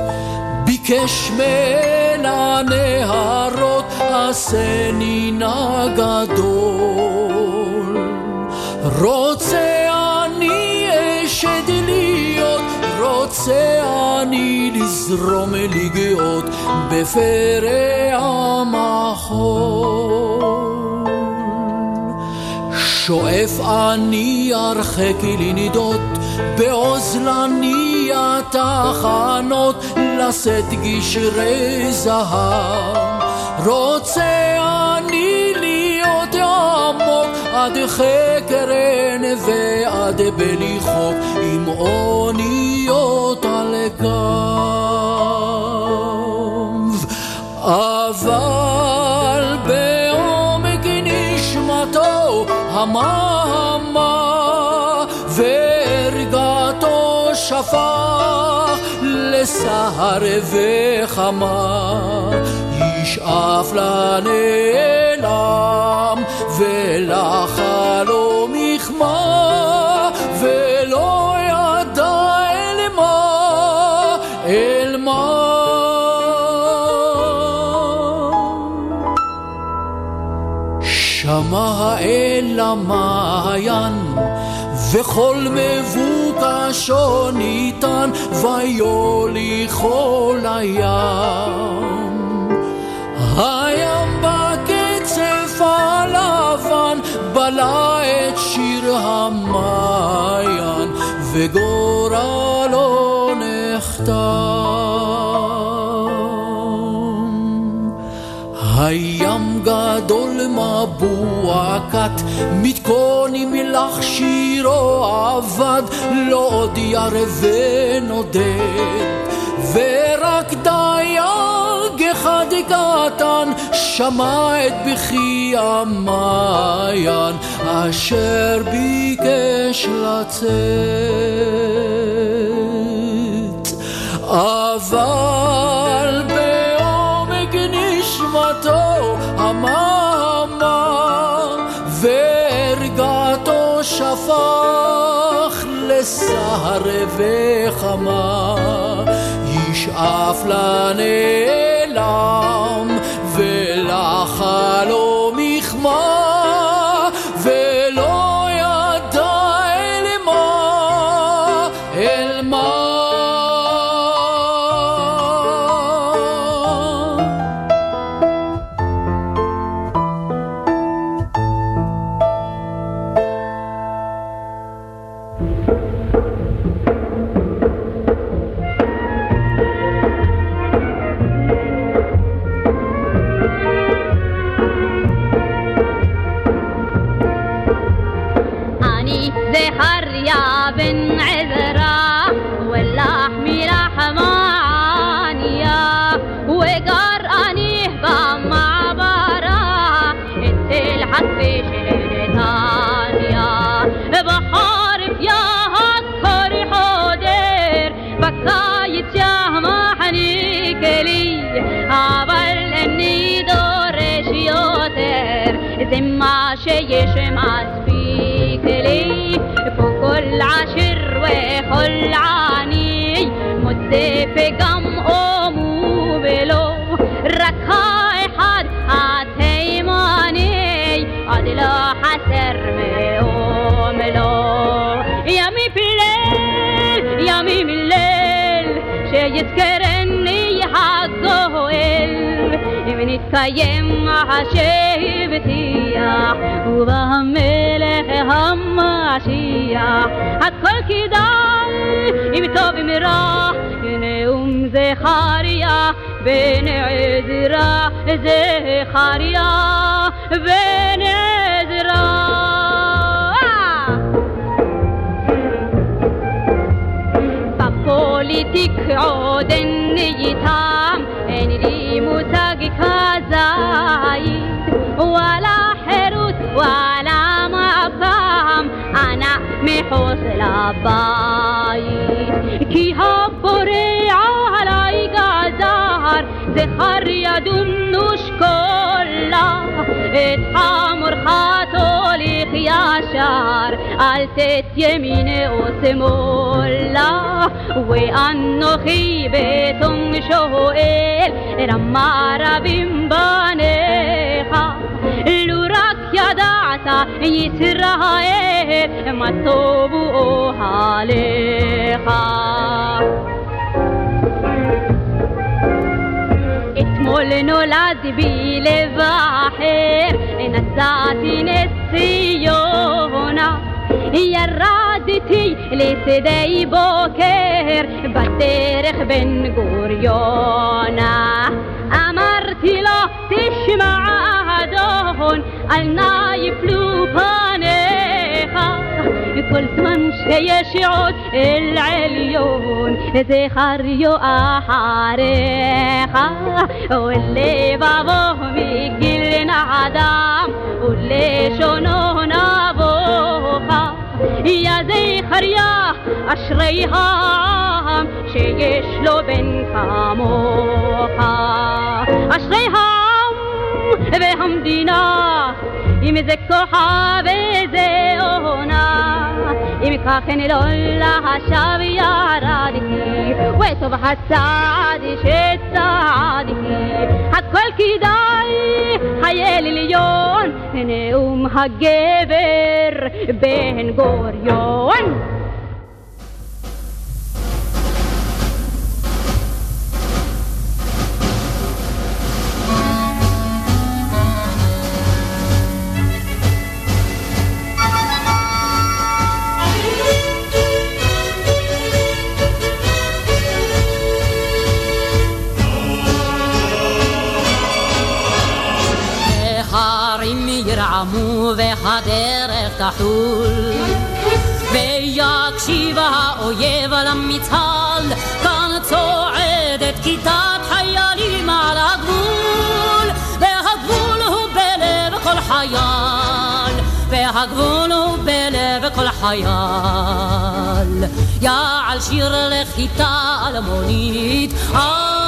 ביקש מן הנהרות עשני נא גדול רוצה אני אשד להיות רוצה אני לזרום לגאות בפרא המחול שואף אני הרחק לנדות באוזלני התחנות לשאת גשרי זהב רוצה אני להיות עמוק עד חקר עין ועד בליחו עם אוניות על גב. אבל נשמתו המהמה והרגעתו שפך לסהר וחמה. ישאף לנעלם ולחלום יכמה שמע האל המעיין וכל מבוקשו ניתן ויוליכו לים. הים בקצף הלבן בלע את שיר המעיין וגורלו נחתם. הים גדול מבוע כת, מתכונים לך שירו אבד, לא עוד ירא ונודד, ורק דייג אחד קטן שמע את בכי המעיין, אשר ביקש לצאת. אבל וחמה ישאף לנעלם يتكرني حظهل من يتكيم عشيبتيا وبهملك هم عشيا هتكل كداي بتوب مرا نوم زخاريا بين عزرا زخاريا بين عزرا عودن يتام ان لي موتاق كازايد ولا حروت ولا مقام أنا محوص لبايد كي هبري علي قزار زخر يدنوش كلا. إتحامر خاتولي خياشار التت يميني وسمولا. אל תת ימינה או שמאלה, ואנוכי בתום שואל, רמה רבים בניך, לו רק ידעת ישראל, מה טוב אוהליך. אתמול נולד בי לב אחר, נסעתי נס ציונה. ירדתי לשדה בוקר בדרך בן גוריונה. אמרתי לו, תשמע אדון, אל נא יפלו פניך וכל זמן שיש עוד אל עליון, זכריו אחריך, ולבבו מגיל נעדם, ולשונו נבוך. יא זכריה, אשרי העם, שיש לו בן כמוך. אשרי העם והמדינה, אם זה כוחה וזה. אם אין לו לשווא ירדתי, וטוב הצעד שצעדתי. הכל כדאי, חייל עליון, נאום הגבר בן גוריון. והדרך תחול. ויקשיב האויב למצהל כאן צועדת כיתת חיילים על הגבול. והגבול הוא בלב כל חייל והגבול הוא בלב כל חייל. יעל שיר לחיטה אלמונית אלמונית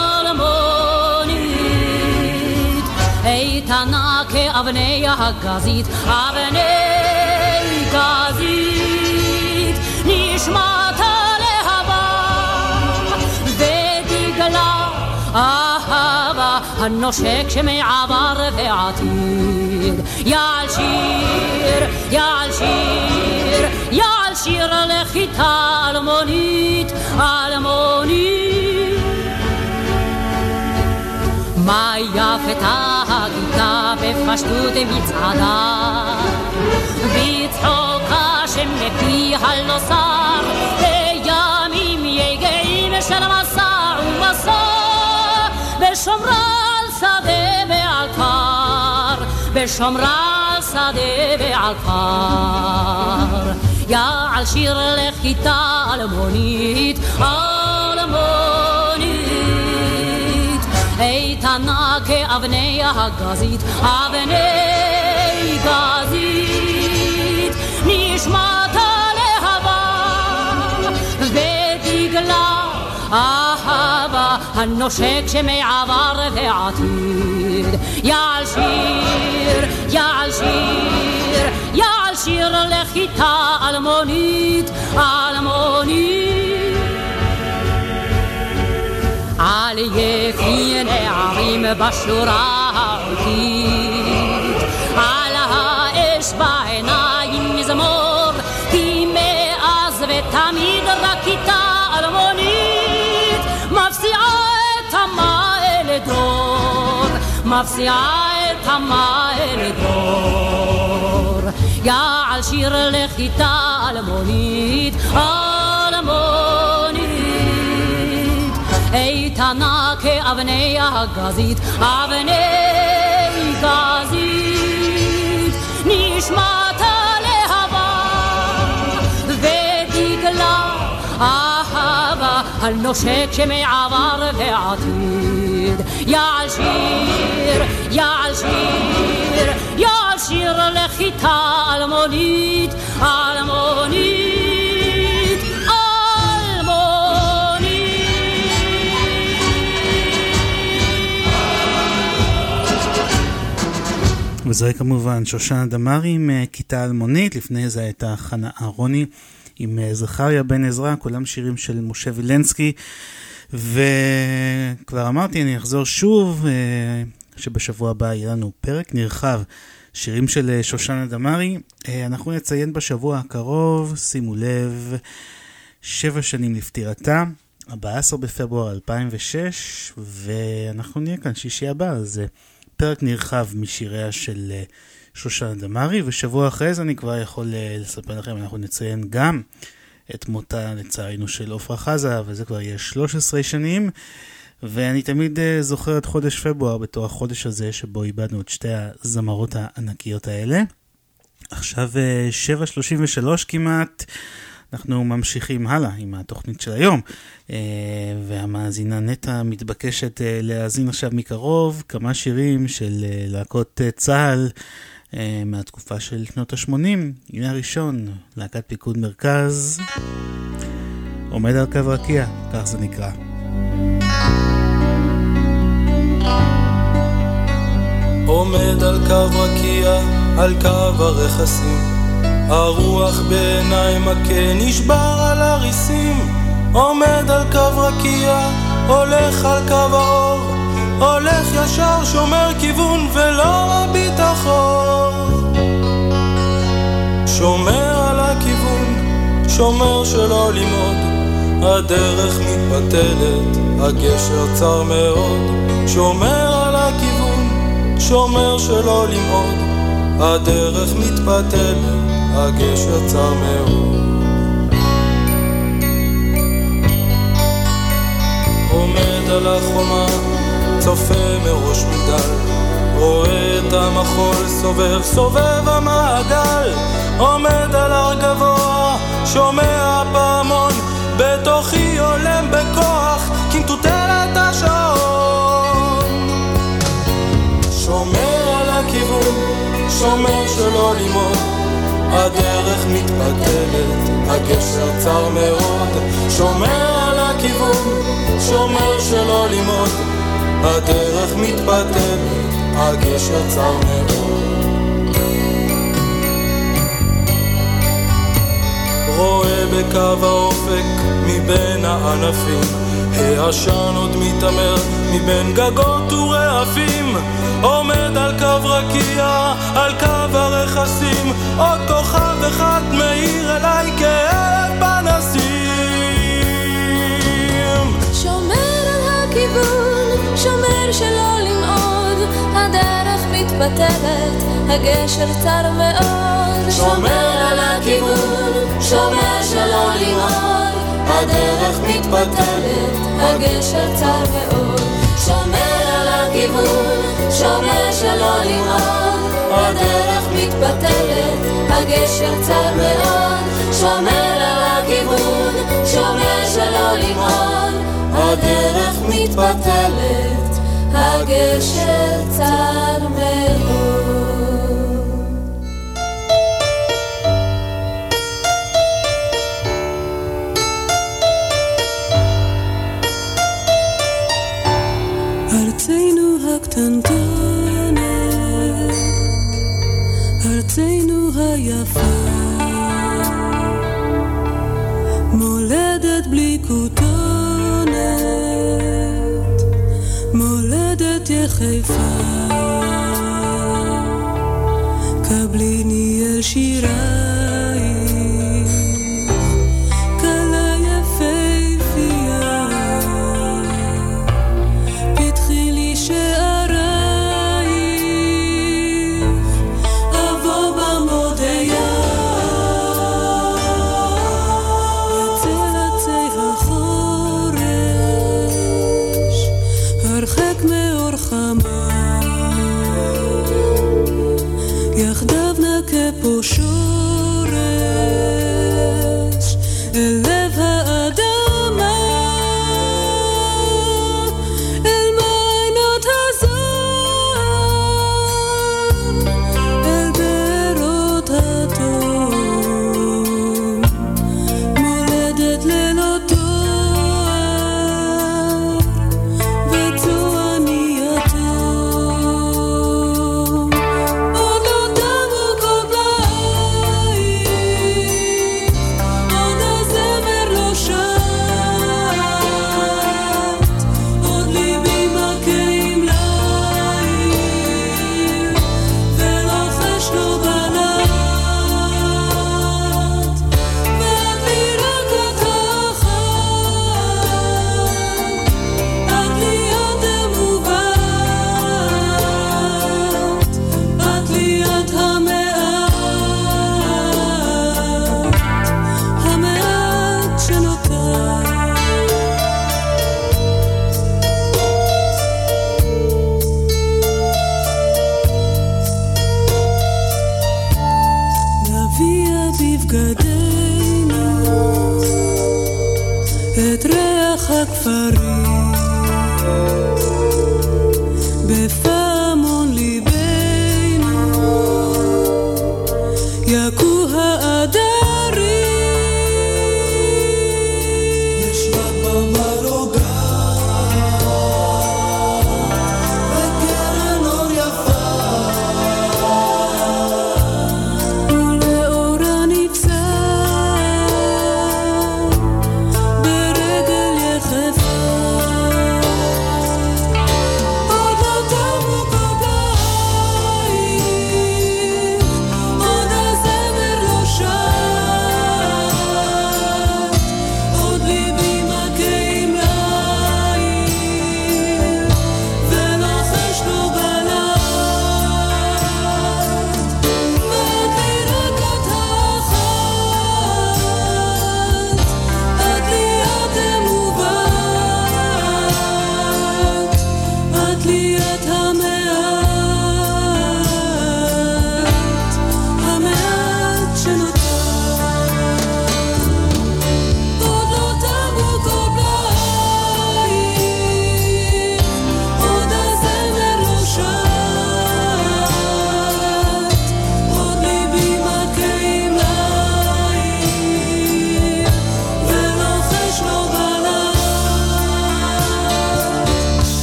איתנה כאבני הגזית, אבני גזית, נשמת הלהבה ודגלה אהבה הנושק שמעבר ועתיד. יעל שיר, יעל שיר, יעל שיר לחיטה אלמונית, אלמונית. מה יפת הגיתה בפשטות מצעדה בצחוקה שמפיה לא שר בימים יגעים של מסע ומסע בשומרה על שדה ועל כר בשומרה על שדה ועל כר יעל שיר לחיטה אלמונית איתנה כאבני הגזית, אבני גזית, נשמת הלהבה ודגלה אהבה הנושק שמעבר ועתיד. יעל שיר, יעל שיר, יעל שיר לחיטה אלמונית, אלמונית. על יפי נערים בשורה האותית, על האש בעיניים מזמור, כי מאז ותמיד רק איתה אלמונית, מפסיעה את המה אל דור, מפסיעה את המה אל דור. יעל שיר לחיטה אלמונית, אלמונית. איתנה כאבני הגזית, אבני גזית, נשמת הלהבה ודגלה אהבה הנושק שמעבר ועתיד. יעל שיר, יעל שיר, יעל שיר לחיטה אלמונית, אלמונית. וזה כמובן שושנה דמארי עם אה, כיתה אלמונית, לפני זה הייתה חנה אהרוני עם אה, זכריה בן עזרא, כולם שירים של משה וילנסקי. וכבר אמרתי, אני אחזור שוב, אה, שבשבוע הבא יהיה לנו פרק נרחב, שירים של שושנה דמארי. אנחנו נציין בשבוע הקרוב, שימו לב, שבע שנים לפטירתה. 14 בפברואר 2006, ואנחנו נהיה כאן שישי הבא, אז פרק נרחב משיריה של שושנה דמארי, ושבוע אחרי זה אני כבר יכול לספר לכם, אנחנו נציין גם את מותה לצערנו של עפרה חזה, וזה כבר יהיה 13 שנים, ואני תמיד זוכר את חודש פברואר בתור החודש הזה שבו איבדנו את שתי הזמרות הענקיות האלה. עכשיו 7.33 אה, כמעט. אנחנו ממשיכים הלאה עם התוכנית של היום, אה, והמאזינה נטע מתבקשת אה, להאזין עכשיו מקרוב כמה שירים של להקות צה"ל מהתקופה של שנות ה-80. הנה הראשון, להקת פיקוד מרכז, עומד על קו רקיע, כך זה נקרא. עומד על קו רקיע, על קו הרכסים. הרוח בעיניי מכה נשבר על הריסים. עומד על קו רקיע, הולך על קו האור. הולך ישר, שומר כיוון ולא הביטחון. שומר על הכיוון, שומר שלא ללמוד. הדרך מתפתלת, הגשר צר מאוד. שומר על הכיוון שומר שלא למעוד, הדרך מתפתלת, הגשר צר מאוד. עומד על החומה, צופה מראש מגדל, רואה את המחול סובב, סובב המעגל, עומד על הר גבוה, שומע פעמון, בתוכי הולם בכוח, כמטוטלת השעון. שומר על הכיוון, שומר שלא לימוד. הדרך מתפתלת, הגשר צר מאוד. שומר על הכיוון, שומר שלא לימוד. הדרך מתפתלת, הגשר צר מאוד. רואה בקו האופק מבין הענפים. העשן עוד מתעמר מבין גגות ורעפים. עומד על קו רקיע, על קו הרכסים. עוד כוכב אחד מאיר אליי כאלף פנסים שומר על הכיוון, שומר שלא למעוד. הדרך מתפתלת, הגשר צר מאוד. שומר על הכיוון, שומר שלא למעוד הדרך מתפתלת, הגשר צר מאוד. שומר על הכיוון, שומר שלא לרעוד. הדרך מתפתלת, הגשר צר מאוד. שומר על הכיוון, שומר שלא לרעוד. הדרך מתפתלת, הגשר צר מאוד. קטנטונת, ארצנו היפה, מולדת בלי כותונת, מולדת יחיפה, קבליני אל שירה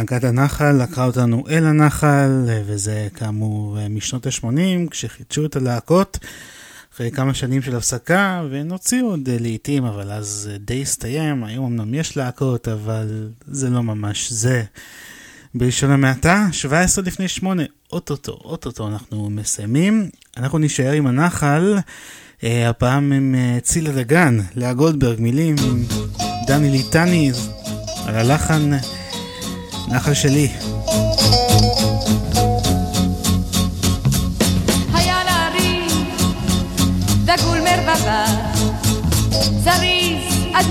להקת הנחל לקחה אותנו אל הנחל, אה, וזה כאמור אה, משנות ה-80, כשחידשו את הלהקות, אחרי כמה שנים של הפסקה, ונוציא עוד לעיתים, אבל אז די הסתיים, היום אמנם יש להקות, אבל זה לא ממש זה. בלשון המעטה, 17 לפני 8, אוטוטו, אוטוטו אנחנו מסיימים. אנחנו נישאר עם הנחל, הפעם עם צילה דגן, לאה גולדברג, מילים, דני ליטני, על הלחן נחל שלי. זריז עד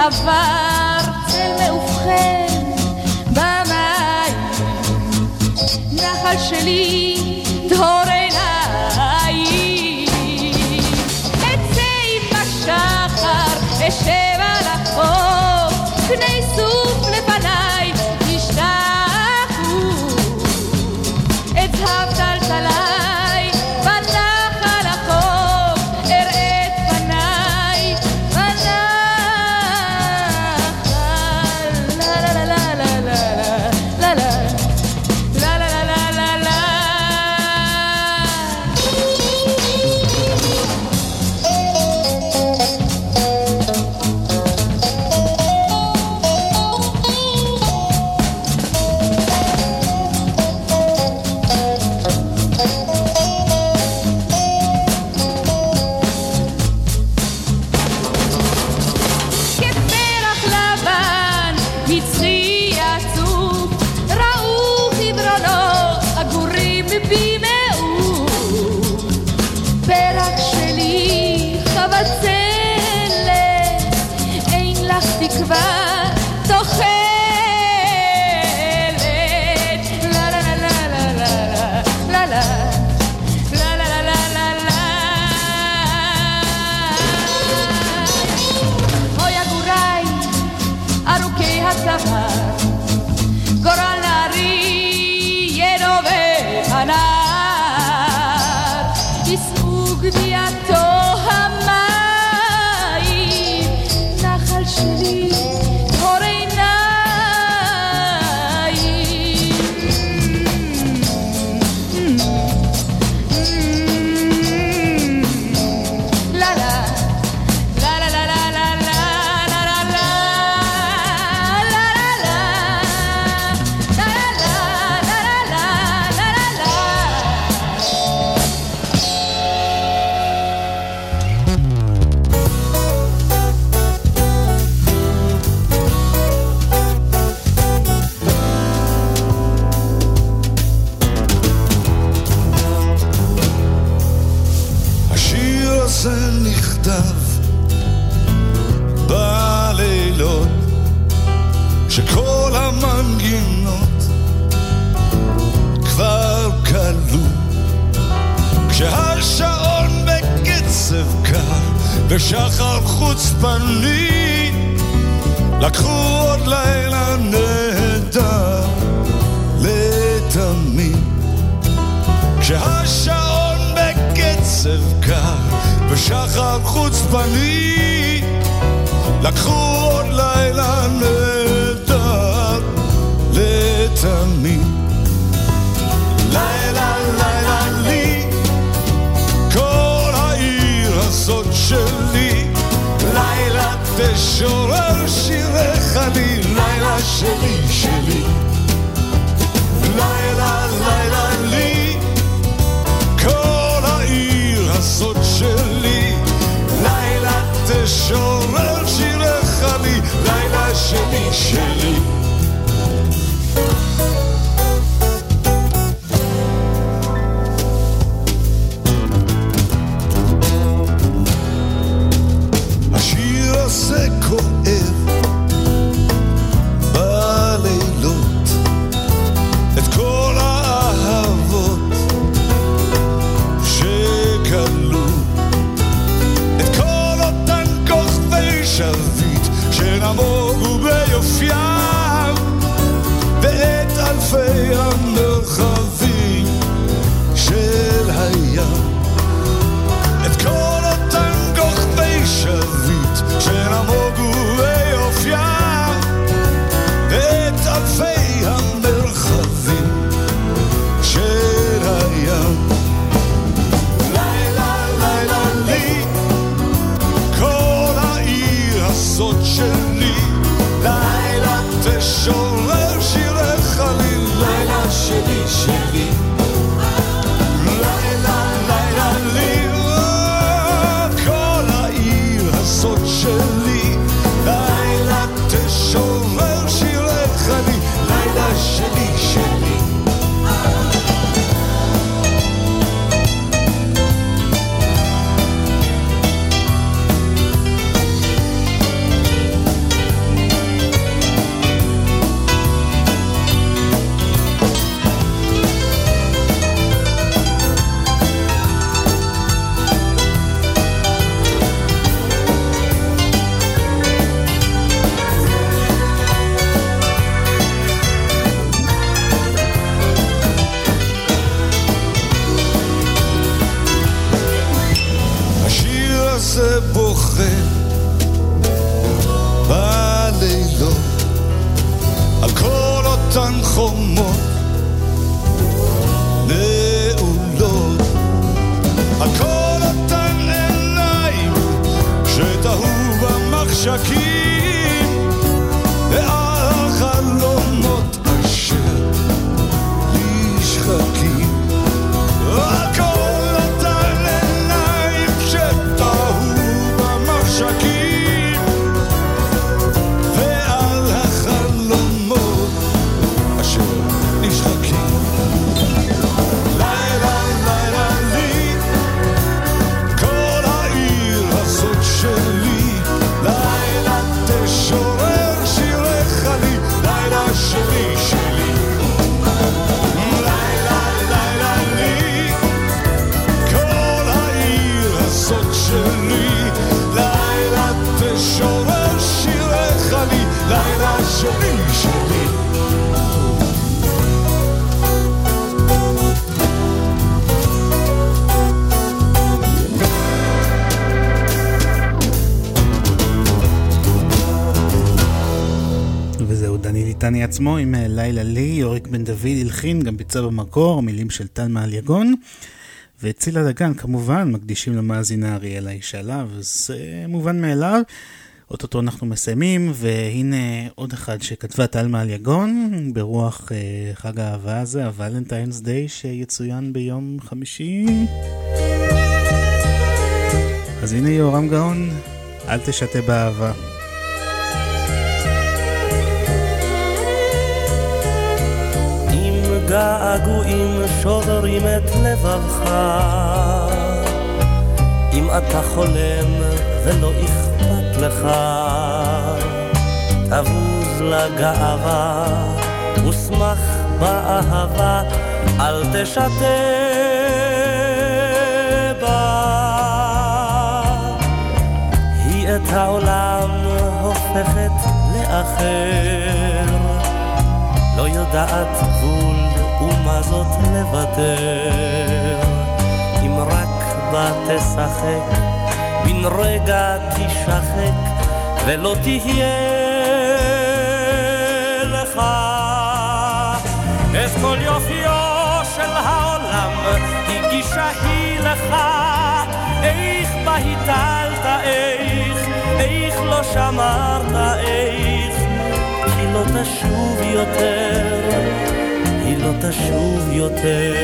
עבר, צל מאובחן במים. נחל שלי, דהור עיניים. אצא עם בשחר, אשב על החוף, פני חוצפני לקחו עוד לילה נהדר לתמיד לילה לילה לי שירך לי לילה שלי שלי. לילה לילה לי משורר שירך לי, לילה שני שלי. עצמו עם אה, לילה לי, יוריק בן דוד הלחין, גם ביצע במקור, מילים של טל מעליגון. וצילה דגן כמובן מקדישים למאזינה אריאלה ישאלה, וזה מובן מאליו. אוטוטו אנחנו מסיימים, והנה עוד אחד שכתבה טל מעליגון, ברוח אה, חג האהבה הזה, הוולנטיינס דיי, שיצוין ביום חמישי. אז הנה יהורם גאון, אל תשתה באהבה. געגועים שוברים את לבבך, אם אתה חולם ולא אכפת לך, תבוז לגאווה ושמח באהבה, אל תשתה בה. היא את העולם הופכת לאחר. לא יודעת גבול ומה זאת לוותר. אם רק בה תשחק, בן רגע תשחק, ולא תהיה לך. את כל יופיו של העולם הגישה היא לך. איך בה הטלת איך איך לא שמרת איך היא לא תשוב יותר לא תשוב יותר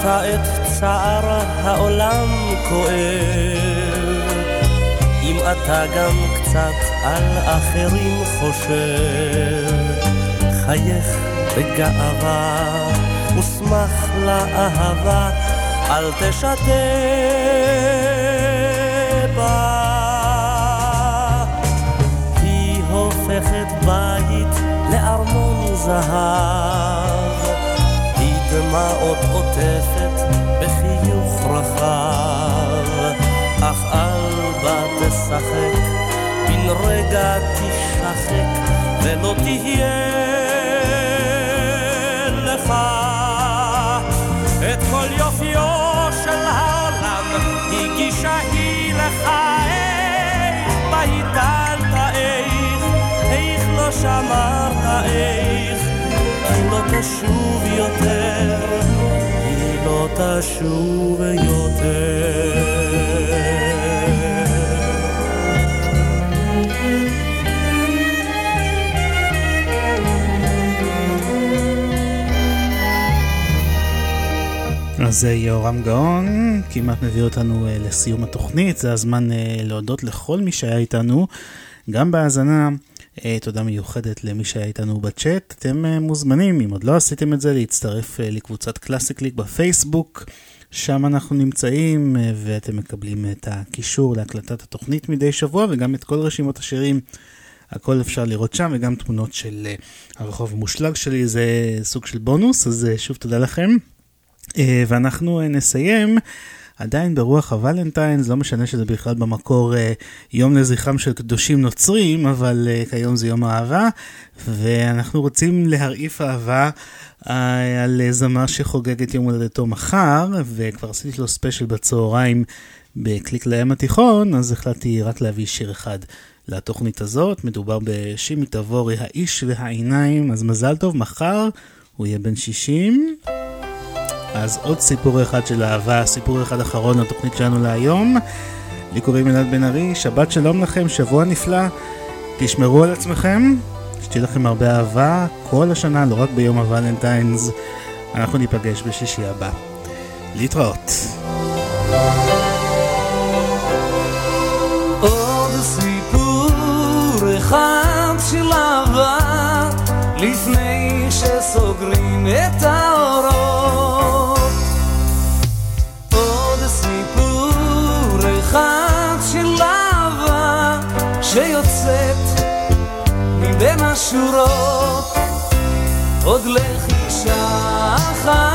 את צער העולם כואב, אם אתה גם קצת על אחרים חושב, חייך בגאווה ושמח לאהבה, אל תשתה בה. היא הופכת בית לארמון זהב, דמעות עוטפת בחיוך רחב, אך אל בה תשחק, בן רגע תשחק, ולא תהיה לך את כל יופיו של העולם, הגישה היא לך איך בהיטלת איך, איך לא שמרת איך, תשוב יותר, היא לא תשוב יותר. אז אה, יהורם גאון כמעט מביא אותנו אה, לסיום התוכנית, זה הזמן אה, להודות לכל מי שהיה איתנו, גם בהאזנה. תודה מיוחדת למי שהיה איתנו בצ'אט. אתם מוזמנים, אם עוד לא עשיתם את זה, להצטרף לקבוצת קלאסי קליק בפייסבוק. שם אנחנו נמצאים, ואתם מקבלים את הקישור להקלטת התוכנית מדי שבוע, וגם את כל רשימות השירים. הכל אפשר לראות שם, וגם תמונות של הרחוב המושלג שלי, זה סוג של בונוס, אז שוב תודה לכם. אה, ואנחנו אה, נסיים עדיין ברוח הוולנטיינס, לא משנה שזה בכלל במקור אה, יום לזכרם של קדושים נוצרים, אבל כיום זה יום האהבה, ואנחנו רוצים להרעיף אהבה על זמר שחוגג את יום הולדתו מחר, וכבר עשיתי לו ספיישל בצהריים בקליק לים התיכון, אז החלטתי רק להביא שיר אחד. לתוכנית הזאת, מדובר בשימי תבורי, האיש והעיניים, אז מזל טוב, מחר הוא יהיה בן 60. אז עוד סיפור אחד של אהבה, סיפור אחד אחרון לתוכנית שלנו להיום. לי קוראים אלעד בן ארי, שבת שלום לכם, שבוע נפלא, תשמרו על עצמכם, שתהיה לכם הרבה אהבה כל השנה, לא רק ביום הוולנטיינס. אנחנו ניפגש בשישי הבא. להתראות. עוד סיפור אחד של אהבה לפני שסוגרים את האורות השורות. עוד לחישה אחת